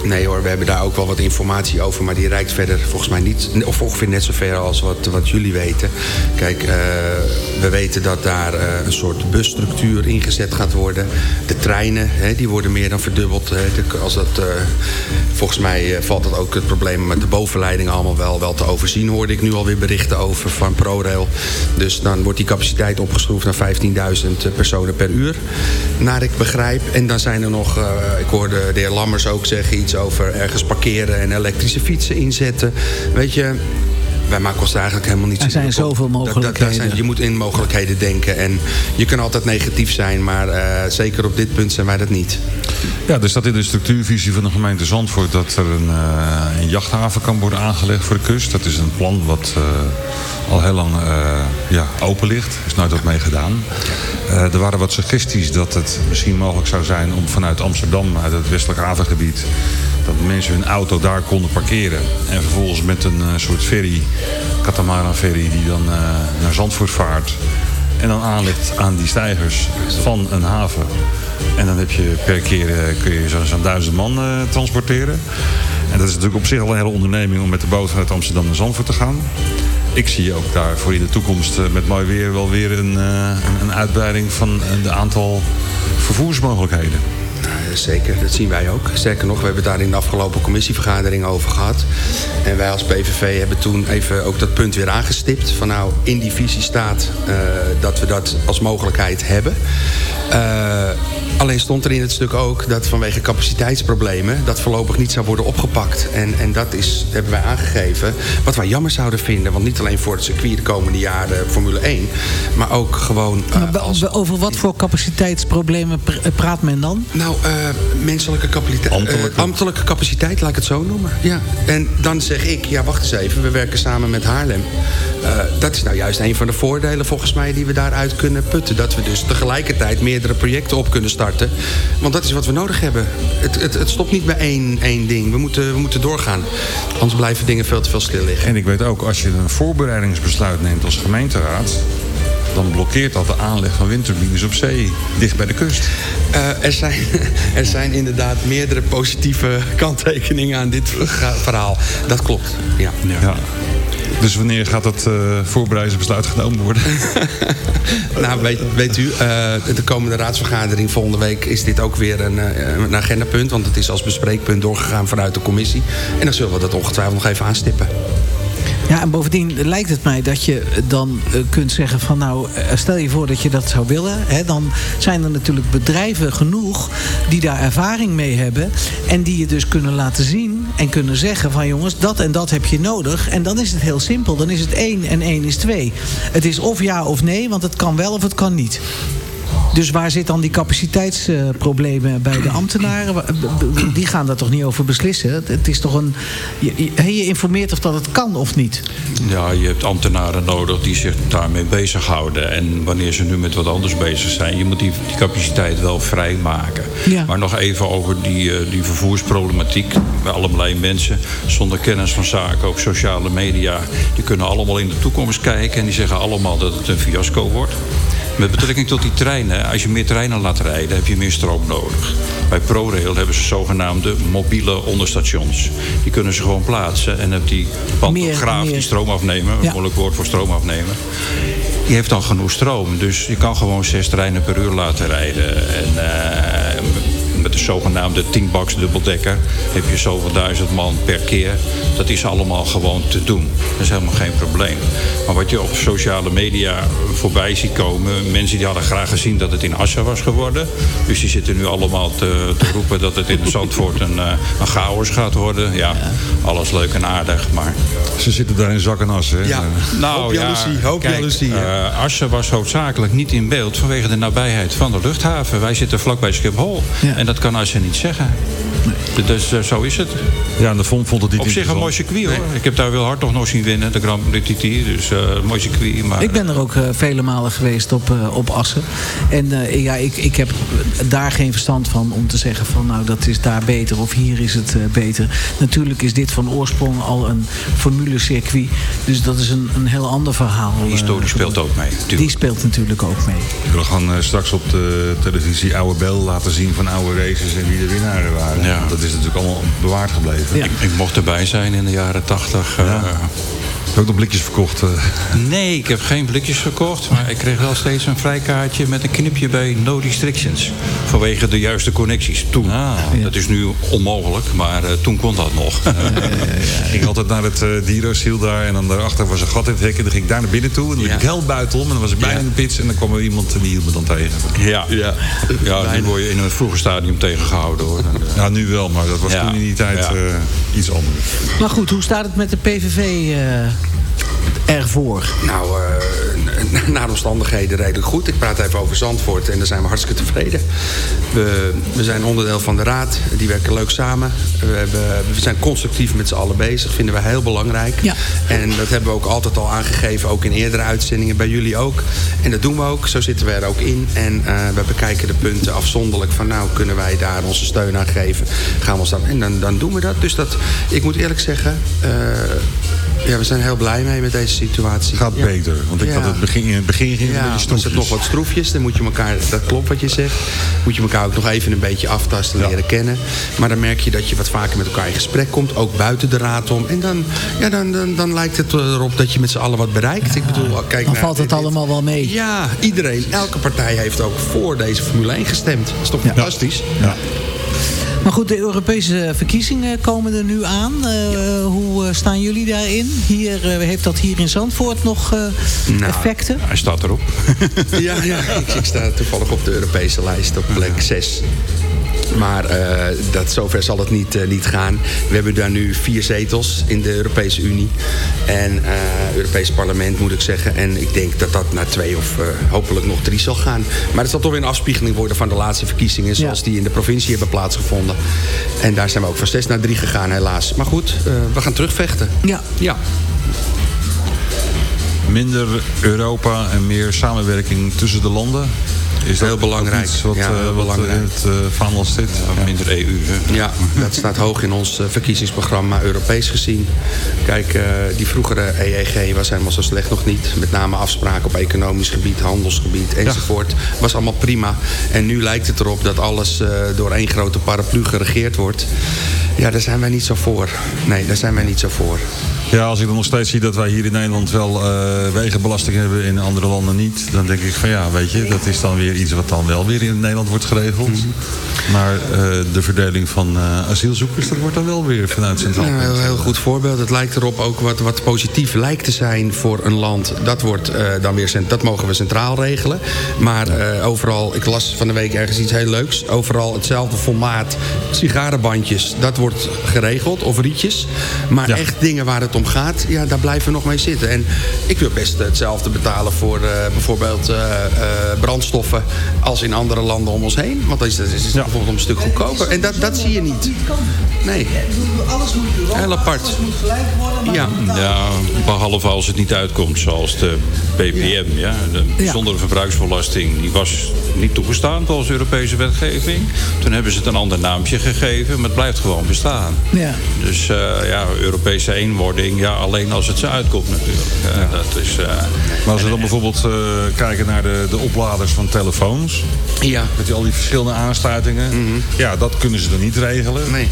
Nee hoor, we hebben daar ook wel wat informatie over, maar die reikt verder volgens mij niet, of ongeveer net zo ver als wat, wat jullie weten. Kijk, eh, we weten dat daar eh, een soort busstructuur ingezet gaat worden. De treinen, hè, die worden meer dan verdubbeld. Als dat, eh, volgens mij valt dat ook het probleem met de bovenleiding allemaal wel, wel te overzien, hoorde ik nu alweer berichten over van ProRail. Dus dan wordt die capaciteit opgeschroefd naar 15.000 personen per uur, naar ik begrijp. En dan zijn er nog, ik hoorde de heer Lammers ook zeggen iets over ergens parkeren en elektrische fietsen inzetten. Weet je, wij maken ons daar eigenlijk helemaal niet zo Er zijn zoveel daar mogelijkheden. zijn- je moet in mogelijkheden denken. En je kan altijd negatief zijn, maar eh, zeker op dit punt zijn wij dat niet. Ja, er staat in de structuurvisie van de gemeente Zandvoort... dat er een, eh, een jachthaven kan worden aangelegd voor de kust. Dat is een plan wat eh, al heel lang eh, ja, open ligt. Er is nooit wat mee gedaan. Er waren wat suggesties dat het misschien mogelijk zou zijn... om vanuit Amsterdam, uit het westelijk havengebied... dat mensen hun auto daar konden parkeren. En vervolgens met een soort ferry, katamaran ferry... die dan naar Zandvoort vaart... En dan aanlegt aan die stijgers van een haven. En dan heb je per keer eh, kun je zo'n zo'n duizend man eh, transporteren. En dat is natuurlijk op zich al een hele onderneming om met de boot vanuit Amsterdam naar Zandvoort te gaan. Ik zie ook daarvoor in de toekomst eh, met mooi weer wel weer een, een, uitbreiding van het aantal vervoersmogelijkheden. Zeker, dat zien wij ook. Sterker nog, we hebben daar in de afgelopen commissievergadering over gehad. En wij als PVV hebben toen even ook dat punt weer aangestipt. Van nou, in die visie staat dat we dat als mogelijkheid hebben. Alleen stond er in het stuk ook dat vanwege capaciteitsproblemen... dat voorlopig niet zou worden opgepakt. En, en dat is, hebben wij aangegeven wat wij jammer zouden vinden. Want niet alleen voor het circuit de komende jaren Formule 1... maar ook gewoon... eh, Maar be- over wat voor capaciteitsproblemen pr- eh, praat men dan? Nou, eh, menselijke capaciteit. Ambtelijke. ambtelijke capaciteit, laat ik het zo noemen. Ja. En dan zeg ik, ja, wacht eens even. We werken samen met Haarlem. Eh, dat is nou juist een van de voordelen volgens mij die we daaruit kunnen putten. Dat we dus tegelijkertijd meerdere projecten op kunnen starten. Want dat is wat we nodig hebben. Het, het, het stopt niet bij één, één ding. We moeten, we moeten doorgaan. Anders blijven dingen veel te veel stil liggen. En ik weet ook, als je een voorbereidingsbesluit neemt als gemeenteraad... dan blokkeert dat de aanleg van windturbines op zee, dicht bij de kust. Eh, er, zijn, er zijn inderdaad meerdere positieve kanttekeningen aan dit verha- verhaal. Dat klopt, ja. Ja. Dus wanneer gaat dat eh voorbereidingsbesluit genomen worden? Nou, weet, weet u, eh, de komende raadsvergadering volgende week is dit ook weer een, eh, een agendapunt. Want het is als bespreekpunt doorgegaan vanuit de commissie. En dan zullen we dat ongetwijfeld nog even aanstippen. Ja, en bovendien lijkt het mij dat je dan eh, kunt zeggen van nou, eh, stel je voor dat je dat zou willen. Hè, dan zijn er natuurlijk bedrijven genoeg die daar ervaring mee hebben. En die je dus kunnen laten zien en kunnen zeggen van jongens, dat en dat heb je nodig. En dan is het heel simpel. Dan is het één en één is twee. Het is of ja of nee, want het kan wel of het kan niet. Dus waar zit dan die capaciteitsproblemen bij de ambtenaren? Die gaan daar toch niet over beslissen? Het- is toch een. Je, je- je informeert of dat het kan of niet. Ja, je hebt ambtenaren nodig die zich daarmee bezighouden. En wanneer ze nu met wat anders bezig zijn... je moet die, die capaciteit wel vrijmaken. Ja. Maar nog even over die, eh, die vervoersproblematiek. Bij allerlei mensen zonder kennis van zaken, ook sociale media... die kunnen allemaal in de toekomst kijken... en die zeggen allemaal dat het een fiasco wordt. Met betrekking tot die treinen, als je meer treinen laat rijden, heb je meer stroom nodig. Bij ProRail hebben ze zogenaamde mobiele onderstations. Die kunnen ze gewoon plaatsen en heb die pantograaf die stroom afnemen, een Ja. moeilijk woord voor stroom afnemen. Die heeft dan genoeg stroom. Dus je kan gewoon zes treinen per uur laten rijden. En eh, met de zogenaamde 10 baks dubbeldekker heb je zoveel duizend man per keer. Dat is allemaal gewoon te doen. Dat is helemaal geen probleem. Maar wat je op sociale media voorbij ziet komen... mensen die hadden graag gezien dat het in Assen was geworden. Dus die zitten nu allemaal te, te roepen dat het in Zandvoort een, eh, een chaos gaat worden. Ja, alles leuk en aardig, maar... Ze zitten daar in zak en as, hè? Ja, Nou hoop jaloezie, ja, hoop kijk, jaloezie. eh, Assen was hoofdzakelijk niet in beeld vanwege de nabijheid van de luchthaven. Wij zitten vlakbij Schiphol. En dat kan Assen niet zeggen. Dus eh, zo is het. Ja, en de FOM vond het niet Op zich een mooi circuit hoor. Ik heb daar wel hard nog nog zien winnen, de Grand Prix TT. Dus eh, een mooi circuit. Maar, Ik ben er ook eh, vele malen geweest op, eh, op Assen. En eh, ja, ik, ik heb daar geen verstand van om te zeggen van nou dat is daar beter of hier is het eh, beter. Natuurlijk is dit van oorsprong al een formulecircuit. Dus dat is een, een heel ander verhaal. De historie eh, speelt ook mee. Natuurlijk. Die speelt natuurlijk ook mee. We gaan eh, straks op de televisie oude bel laten zien van oude races en wie de winnaren waren. Ja. Dat is natuurlijk allemaal bewaard gebleven. Ik, ik mocht erbij zijn in de jaren tachtig. eh. Heb je ook nog blikjes verkocht? eh? Nee, ik heb geen blikjes verkocht. Maar ik kreeg wel steeds een vrijkaartje met een knipje bij no restrictions. Vanwege de juiste connecties. Toen. Dat is nu onmogelijk, maar eh, toen kon dat nog. Ik ging altijd naar het uh, dierenasiel daar en dan daarachter was een gat in het hek. En dan ging ik daar naar binnen toe en dan liep ik heel buitenom. En dan was ik bijna in de pits en dan kwam er iemand en die hield me dan tegen. Ja, ja. ja nu word je in een vroeger stadium tegengehouden hoor. Ja, nu wel, maar dat was Ja. toen in die tijd Ja. eh, iets anders. Maar goed, hoe staat het met de PVV eh, ervoor? Nou, eh, naar omstandigheden redelijk goed. Ik praat even over Zandvoort en daar zijn we hartstikke tevreden. We, we zijn onderdeel van de raad. Die werken leuk samen. We, hebben, we zijn constructief met z'n allen bezig. Vinden we heel belangrijk. En dat hebben we ook altijd al aangegeven. Ook in eerdere uitzendingen. Bij jullie ook. En dat doen we ook. Zo zitten we er ook in. En eh, we bekijken de punten afzonderlijk. Van nou, kunnen wij daar onze steun aan geven? Gaan we ons dan... En dan, dan doen we dat. Dus dat, ik moet eerlijk zeggen... eh, ja, we zijn heel blij mee met deze situatie. Gaat Ja. beter, want ik Ja. had het begin, in het begin ging het Ja, dan zit stroefjes. nog wat stroefjes. Dan moet je elkaar, dat klopt wat je zegt. Moet je elkaar ook nog even een beetje aftasten, leren kennen. Maar dan merk je dat je wat vaker met elkaar in gesprek komt. Ook buiten de raad om. En dan, ja, dan, dan, dan lijkt het erop dat je met z'n allen wat bereikt. Ik bedoel, kijk Dan naar valt het allemaal wel mee. Ja, iedereen, elke partij heeft ook voor deze Formule 1 gestemd. Dat is toch fantastisch? Ja. Maar goed, de Europese verkiezingen komen er nu aan. Eh, hoe eh, staan jullie daarin? Hier, eh, heeft dat hier in Zandvoort nog eh, Nou, effecten? Hij staat erop. Ja, ja ik, ik sta toevallig op de Europese lijst op plek 6. Maar eh, dat, zover zal het niet, eh, niet gaan. We hebben daar nu vier zetels in de Europese Unie. En eh Europees parlement moet ik zeggen. En ik denk dat dat naar twee of eh, hopelijk nog drie zal gaan. Maar het zal toch weer een afspiegeling worden van de laatste verkiezingen. Zoals die in de provincie hebben plaatsgevonden. En daar zijn we ook van zes naar drie gegaan helaas. Maar goed, eh, we gaan terugvechten. Ja. Ja. Minder Europa en meer samenwerking tussen de landen. Is Heel belangrijk. iets wat, Ja, eh, wat belangrijk. in het uh, vaandel zit? Minder EU. Hè? Ja, dat staat hoog in ons eh, verkiezingsprogramma, Europees gezien. Kijk, eh, die vroegere EEG was helemaal zo slecht nog niet. Met name afspraken op economisch gebied, handelsgebied enzovoort. Was allemaal prima. En nu lijkt het erop dat alles eh, door één grote paraplu geregeerd wordt. Ja, daar zijn wij niet zo voor. Nee, daar zijn wij niet zo voor. Ja, als ik dan nog steeds zie dat wij hier in Nederland wel eh, wegenbelasting hebben, in andere landen niet, dan denk ik van ja, weet je, dat is dan weer iets wat dan wel weer in Nederland wordt geregeld. Maar eh, de verdeling van eh, asielzoekers, dat wordt dan wel weer vanuit Centraal. Ja, een heel, goed voorbeeld. Het lijkt erop ook wat, wat positief lijkt te zijn voor een land. Dat, wordt, dan weer, dat mogen we centraal regelen. Maar overal, ik las van de week ergens iets heel leuks. Overal hetzelfde formaat. Sigarenbandjes, dat wordt geregeld. Of rietjes. Maar echt dingen waar het om gaat, ja, daar blijven we nog mee zitten. En ik wil best hetzelfde betalen voor eh, bijvoorbeeld eh, eh, brandstoffen... als in andere landen om ons heen. Want dat is, dat is bijvoorbeeld een stuk goedkoper. En dat, dat zie je niet. Nee. Alles moet Heel apart. moet gelijk worden. Ja, ja, behalve als het niet uitkomt zoals de BPM. Ja. De bijzondere verbruiksbelasting die was niet toegestaan volgens Europese wetgeving. Toen hebben ze het een ander naamje gegeven, maar het blijft gewoon bestaan. Ja. Dus eh, ja, Europese eenwording Ja, alleen als het ze uitkomt natuurlijk. Ja, Dat is, eh, Maar als we dan bijvoorbeeld eh, kijken naar de, de opladers van telefoons. Ja. Met die, al die verschillende aansluitingen. Ja, dat kunnen ze dan niet regelen. Mhm. Nee,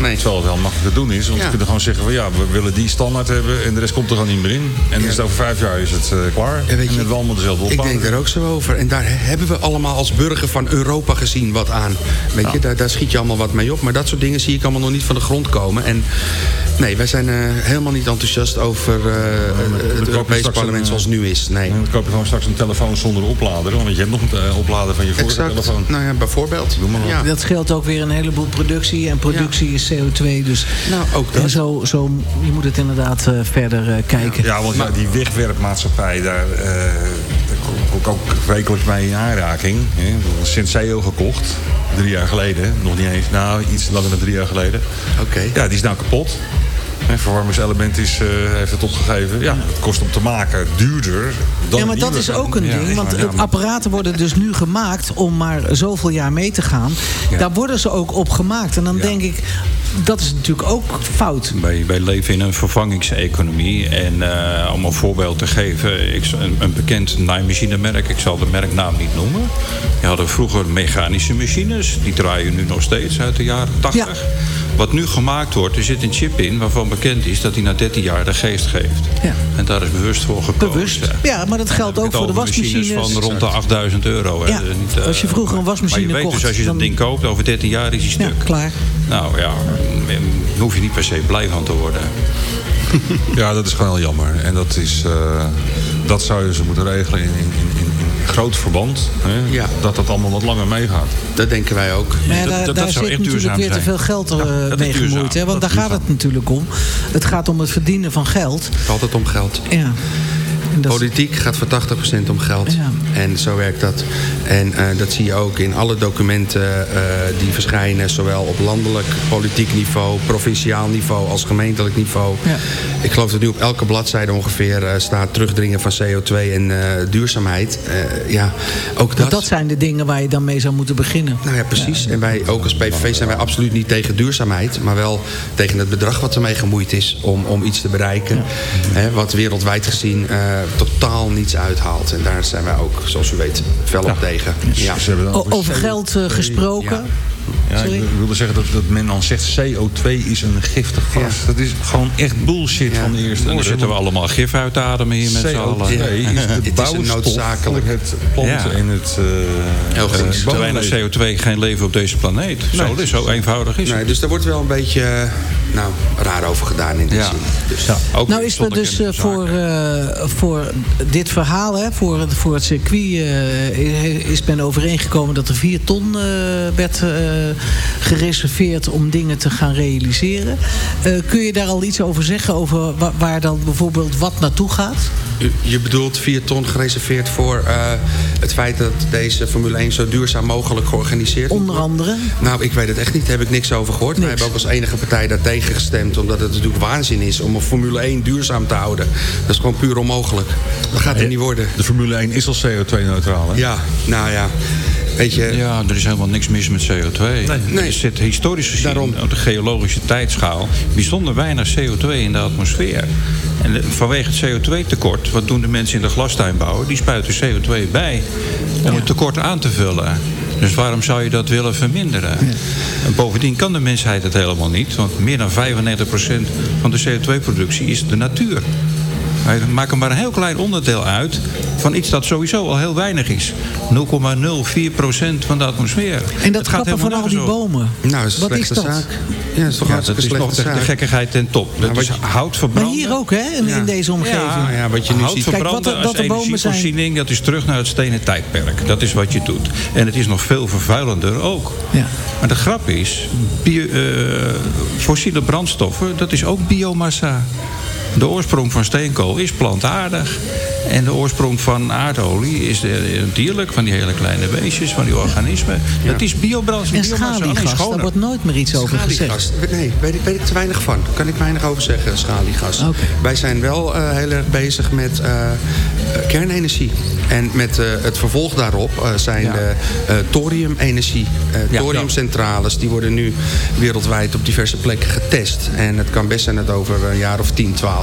nee. Terwijl het wel makkelijk te doen is. Want Ja. ze kunnen gewoon zeggen van ja, we willen die standaard hebben. En de rest komt er gewoon niet meer in. En dan is het over vijf jaar is het eh, klaar. En, weet je, het wel allemaal dezelfde Ik oplader. denk er ook zo over. En daar hebben we allemaal als burger van Europa gezien wat aan. Weet je, daar, daar schiet je allemaal wat mee op. Maar dat soort dingen zie ik allemaal nog niet van de grond komen. En nee, wij zijn eh, helemaal niet enthousiast over eh, het Europese straks parlement een, zoals het nu is. Nee. Dan koop je gewoon straks een telefoon zonder oplader. Want je hebt nog een eh, oplader van je vorige Exact. telefoon. Nou ja, bijvoorbeeld. Doe maar wat. Ja. Dat scheelt ook weer een heleboel productie. En productie is CO2. Dus Nou, ook en zo, zo, je moet het inderdaad eh, verder eh, kijken. Ja, want ja, die wegwerpmaatschappij, daar, eh, daar kom ik ook wekelijks mee in aanraking. Hè. We hebben Senseo gekocht, drie jaar geleden. Nog niet eens, nou iets langer dan drie jaar geleden. Oké. Ja, die is nou kapot. Hè, verwarmingselement is, eh, heeft het opgegeven. Ja, het kost om te maken duurder dan Ja, maar een dat is ook een Ja, ding. Want ja, het maar- apparaten worden dus nu gemaakt om maar zoveel jaar mee te gaan. Daar worden ze ook op gemaakt. En dan denk ik, dat is natuurlijk ook fout. Wij, wij leven in een vervangingseconomie. En eh, om een voorbeeld te geven, ik, een, een bekend naaimachinemerk, ik zal de merknaam niet noemen. Die hadden vroeger mechanische machines, die draaien nu nog steeds uit de jaren 80. Wat nu gemaakt wordt, er zit een chip in waarvan bekend is dat hij na 13 jaar de geest geeft. Ja. En daar is bewust voor gekozen. Bewust. Ja, maar dat geldt ook voor de wasmachines. van rond de 8000 euro. Ja, Dus niet, eh, als je vroeger een wasmachine maar je weet kocht, dus als je dan- zo'n ding koopt, over 13 jaar is hij stuk. Ja, klaar. Nou ja, daar hoef je niet per se blij van te worden. Ja, dat is gewoon heel jammer. En dat, is, eh, dat zou je ze moeten regelen in groot verband. Hè? Ja. Dat dat allemaal wat langer meegaat. Dat denken wij ook. Maar ja, dat- daar, dat- daar dat zou zit echt natuurlijk weer te veel geld eh, Ja, dat is mee gemoeid. Hè? Want Dat daar gaat het natuurlijk om. Het gaat om het verdienen van geld. Het gaat altijd om geld. Ja. Politiek gaat voor 80% om geld. Ja. En zo werkt dat. En eh, dat zie je ook in alle documenten eh, die verschijnen. Zowel op landelijk politiek niveau, provinciaal niveau als gemeentelijk niveau. Ja. Ik geloof dat nu op elke bladzijde ongeveer eh, staat terugdringen van CO2 en duurzaamheid. Ja, ook dat. dat zijn de dingen waar je dan mee zou moeten beginnen. Nou ja, precies. En wij, ook als PVV, zijn wij absoluut niet tegen duurzaamheid. Maar wel tegen het bedrag wat ermee gemoeid is om, om iets te bereiken. Hè, wat wereldwijd gezien totaal niets uithaalt. En daar zijn wij ook, zoals u weet, fel op tegen. Ja. Over geld eh, gesproken. Ja, ik Sorry? wilde zeggen dat, dat men dan zegt CO2 is een giftig gas. Dat is gewoon echt bullshit van de eerste En dan zitten we allemaal gif uit te ademen hier met z'n allen. CO2 is Het is de een bouwstof noodzakelijk. het planten Ja. en het uh, Heel goed. Te weinig CO2, geen leven op deze planeet. Zo, dus zo eenvoudig is Nee, het. dus daar wordt wel een beetje eh, nou, raar over gedaan in die Ja. zin. Dus, Ook Nou is er dus eh, voor, eh, voor dit verhaal, hè, voor, het- voor het circuit, eh, is men overeengekomen dat er 4 ton eh, werd eh, gereserveerd om dingen te gaan realiseren. Eh, kun je daar al iets over zeggen, over wa- waar dan bijvoorbeeld wat naartoe gaat? Je, bedoelt 4 ton gereserveerd voor eh, het feit dat deze Formule 1 zo duurzaam mogelijk georganiseerd moet Onder andere. Nou, ik weet het echt niet. Daar heb ik niks over gehoord. Wij hebben ook als enige partij daar tegen gestemd. Omdat het natuurlijk waanzin is om een Formule 1 duurzaam te houden. Dat is gewoon puur onmogelijk. Dat gaat er niet worden. De Formule 1 is al CO2-neutraal, hè? Ja, nou ja. Weet je... Ja, er is helemaal niks mis met CO2. Nee. Er zit historisch gezien Daarom. op de geologische tijdschaal bijzonder weinig CO2 in de atmosfeer. En de- vanwege het CO2-tekort, wat doen de mensen in de glastuinbouw? Die spuiten CO2 bij om het tekort aan te vullen. Dus waarom zou je dat willen verminderen? En bovendien kan de mensheid het helemaal niet, want meer dan 95% van de CO2-productie is de natuur. Wij maken maar een heel klein onderdeel uit van iets dat sowieso al heel weinig is. 0,04% van de atmosfeer. En dat gaat van helemaal al die op. bomen. Nou, is een Wat is dat? zaak. Ja, dat is toch Ja, dat is nog de, gekkigheid ten top. Dat Nou, is wat je- hout Maar verbranden. hier ook, hè? In, in deze omgeving. Ja, ja, wat je nu hout ziet. Kijk, verbranden wat er- wat als er energievoorziening, dat is terug naar het stenen tijdperk. Dat is wat je doet. En het is nog veel vervuilender ook. Ja. Maar de grap is, bio, eh, fossiele brandstoffen, dat is ook biomassa. De oorsprong van steenkool is plantaardig. En de oorsprong van aardolie is eh, dierlijk, van die hele kleine beestjes, van die organismen. Dat is biobrandstof. En alleen schaliegas, daar wordt nooit meer iets over gezegd. Schaliegas. Nee, weet ik, weet ik te weinig van. Daar kan ik weinig over zeggen, schaliegas. Wij zijn wel eh, heel erg bezig met eh, kernenergie. En met eh, het vervolg daarop eh, zijn Ja. de eh, thoriumenergie, eh, thoriumcentrales, die worden nu wereldwijd op diverse plekken getest. En het kan best zijn dat over een jaar of 10, 12,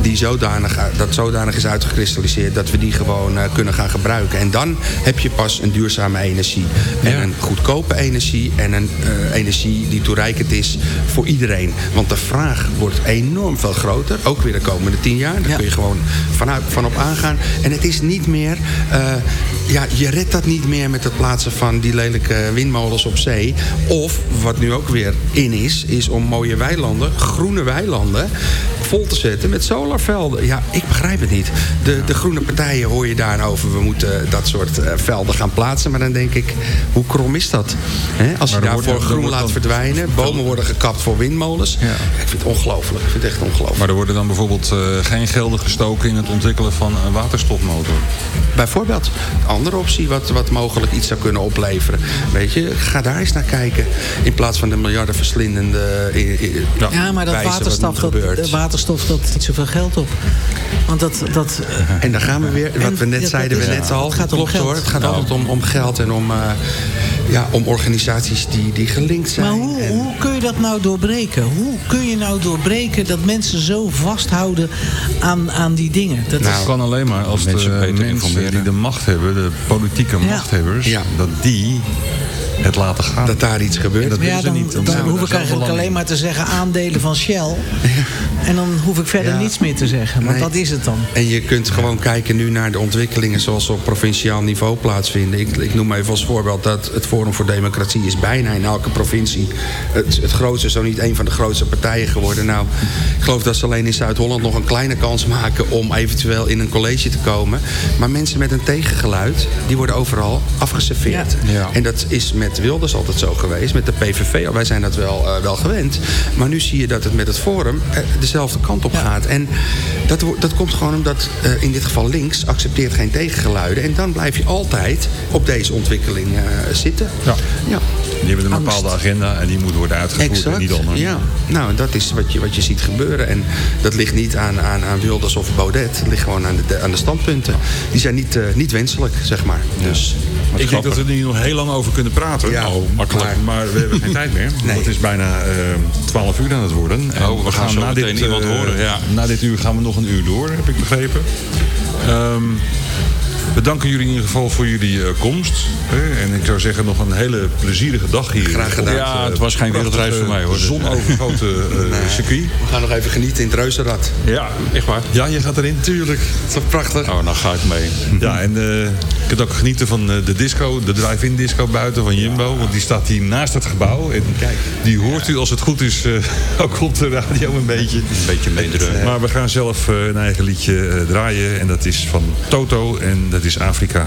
die zodanig, dat zodanig is uitgekristalliseerd dat we die gewoon eh, kunnen gaan gebruiken. En dan heb je pas een duurzame energie. En een goedkope energie en een eh, energie die toereikend is voor iedereen. Want de vraag wordt enorm veel groter, ook weer de komende 10 jaar. Daar kun je gewoon vanuit, van op aangaan. En het is niet meer, eh, ja, je redt dat niet meer met het plaatsen van die lelijke windmolens op zee. Of, wat nu ook weer in is, is om mooie weilanden, groene weilanden, vol te zetten met solarvelden. Ja, ik begrijp het niet. De, de groene partijen hoor je daarover, we moeten dat soort eh, velden gaan plaatsen. Maar dan denk ik, hoe krom is dat? Hè? Als je daarvoor groen laat dan- verdwijnen, bomen worden gekapt voor windmolens. Ja, ik vind het ongelooflijk. Ik vind het echt ongelooflijk. Maar er worden dan bijvoorbeeld eh, geen gelden gestoken in het ontwikkelen van een waterstofmotor. Bijvoorbeeld, een andere optie wat, wat mogelijk iets zou kunnen opleveren. Weet je, ga daar eens naar kijken. In plaats van de miljarden verslindende eh, eh, Ja, maar dat waterstof, dat, gebeurt. de waterstof, dat niet zoveel geld op. Want dat... dat En daar gaan we weer, wat we net dat- zeiden, dat we net al. het gaat om klopt geld. hoor. Het gaat Nou. altijd om, om geld en om, eh, ja, om organisaties die, die gelinkt zijn. Maar hoe, hoe kun je dat nou doorbreken? Hoe kun je nou doorbreken dat mensen zo vasthouden aan, aan die dingen? Dat Dat is, kan alleen maar als Mensen de beter mensen informeren. die de macht hebben, de politieke Ja. machthebbers, dat die het laten gaan. Dat daar iets gebeurt. En dat ja, ze dan, niet. dan, hoef ik eigenlijk alleen maar te zeggen aandelen van Shell. En dan hoef ik verder Ja. niets meer te zeggen. Want Nee. dat is het dan. En je kunt gewoon kijken nu naar de ontwikkelingen zoals ze op provinciaal niveau plaatsvinden. Ik, ik noem even als voorbeeld dat het Forum voor Democratie is bijna in elke provincie het, het grootste, zo niet een van de grootste partijen geworden. Nou, ik geloof dat ze alleen in Zuid-Holland nog een kleine kans maken om eventueel in een college te komen. Maar mensen met een tegengeluid, die worden overal afgeserveerd. Ja. En dat is met Wilders altijd zo geweest, met de PVV. Wij zijn dat wel, eh, wel gewend. Maar nu zie je dat het met het Forum eh, dezelfde kant op gaat. En dat, dat komt gewoon omdat eh, in dit geval links accepteert geen tegengeluiden. En dan blijf je altijd op deze ontwikkeling zitten. Ja. Ja. Die hebben een bepaalde agenda en die moet worden uitgevoerd en niet anders. Ja, nou, dat is wat je, wat je ziet gebeuren. En dat ligt niet aan, aan, aan Wilders of Baudet. Het ligt gewoon aan de, aan de standpunten. Die zijn niet, niet wenselijk, zeg maar. Dus, Ik denk dat we er hier nog heel lang over kunnen praten. Ja, oh, makkelijk. maar- Maar, we hebben geen tijd meer. Nee. Het is bijna eh 12 uur aan het worden. En Oh, we gaan zo meteen iemand eh, horen, ja. Na dit uur gaan we nog een uur door, heb ik begrepen. Ehm, we danken jullie in ieder geval voor jullie eh, komst. hè. En ik zou zeggen nog een hele plezierige dag hier. Graag gedaan. Ja, eh, het was geen wereldreis voor mij, hoor. Zonovergoten eh, circuit. we gaan nog even genieten in het Reuzenrad. Ja, Echt waar? ja, je gaat erin, tuurlijk. Dat is toch prachtig? Oh, dan ga ik mee. Ja, en eh, ik kan ook genieten van eh, de disco, de drive-in disco buiten van Jumbo. Want die staat hier naast het gebouw. En die hoort u als het goed is eh, ook op de radio een beetje. Een beetje meedreunen. Maar we gaan zelf eh, een eigen liedje draaien. En dat is van Toto en dat is Afrika.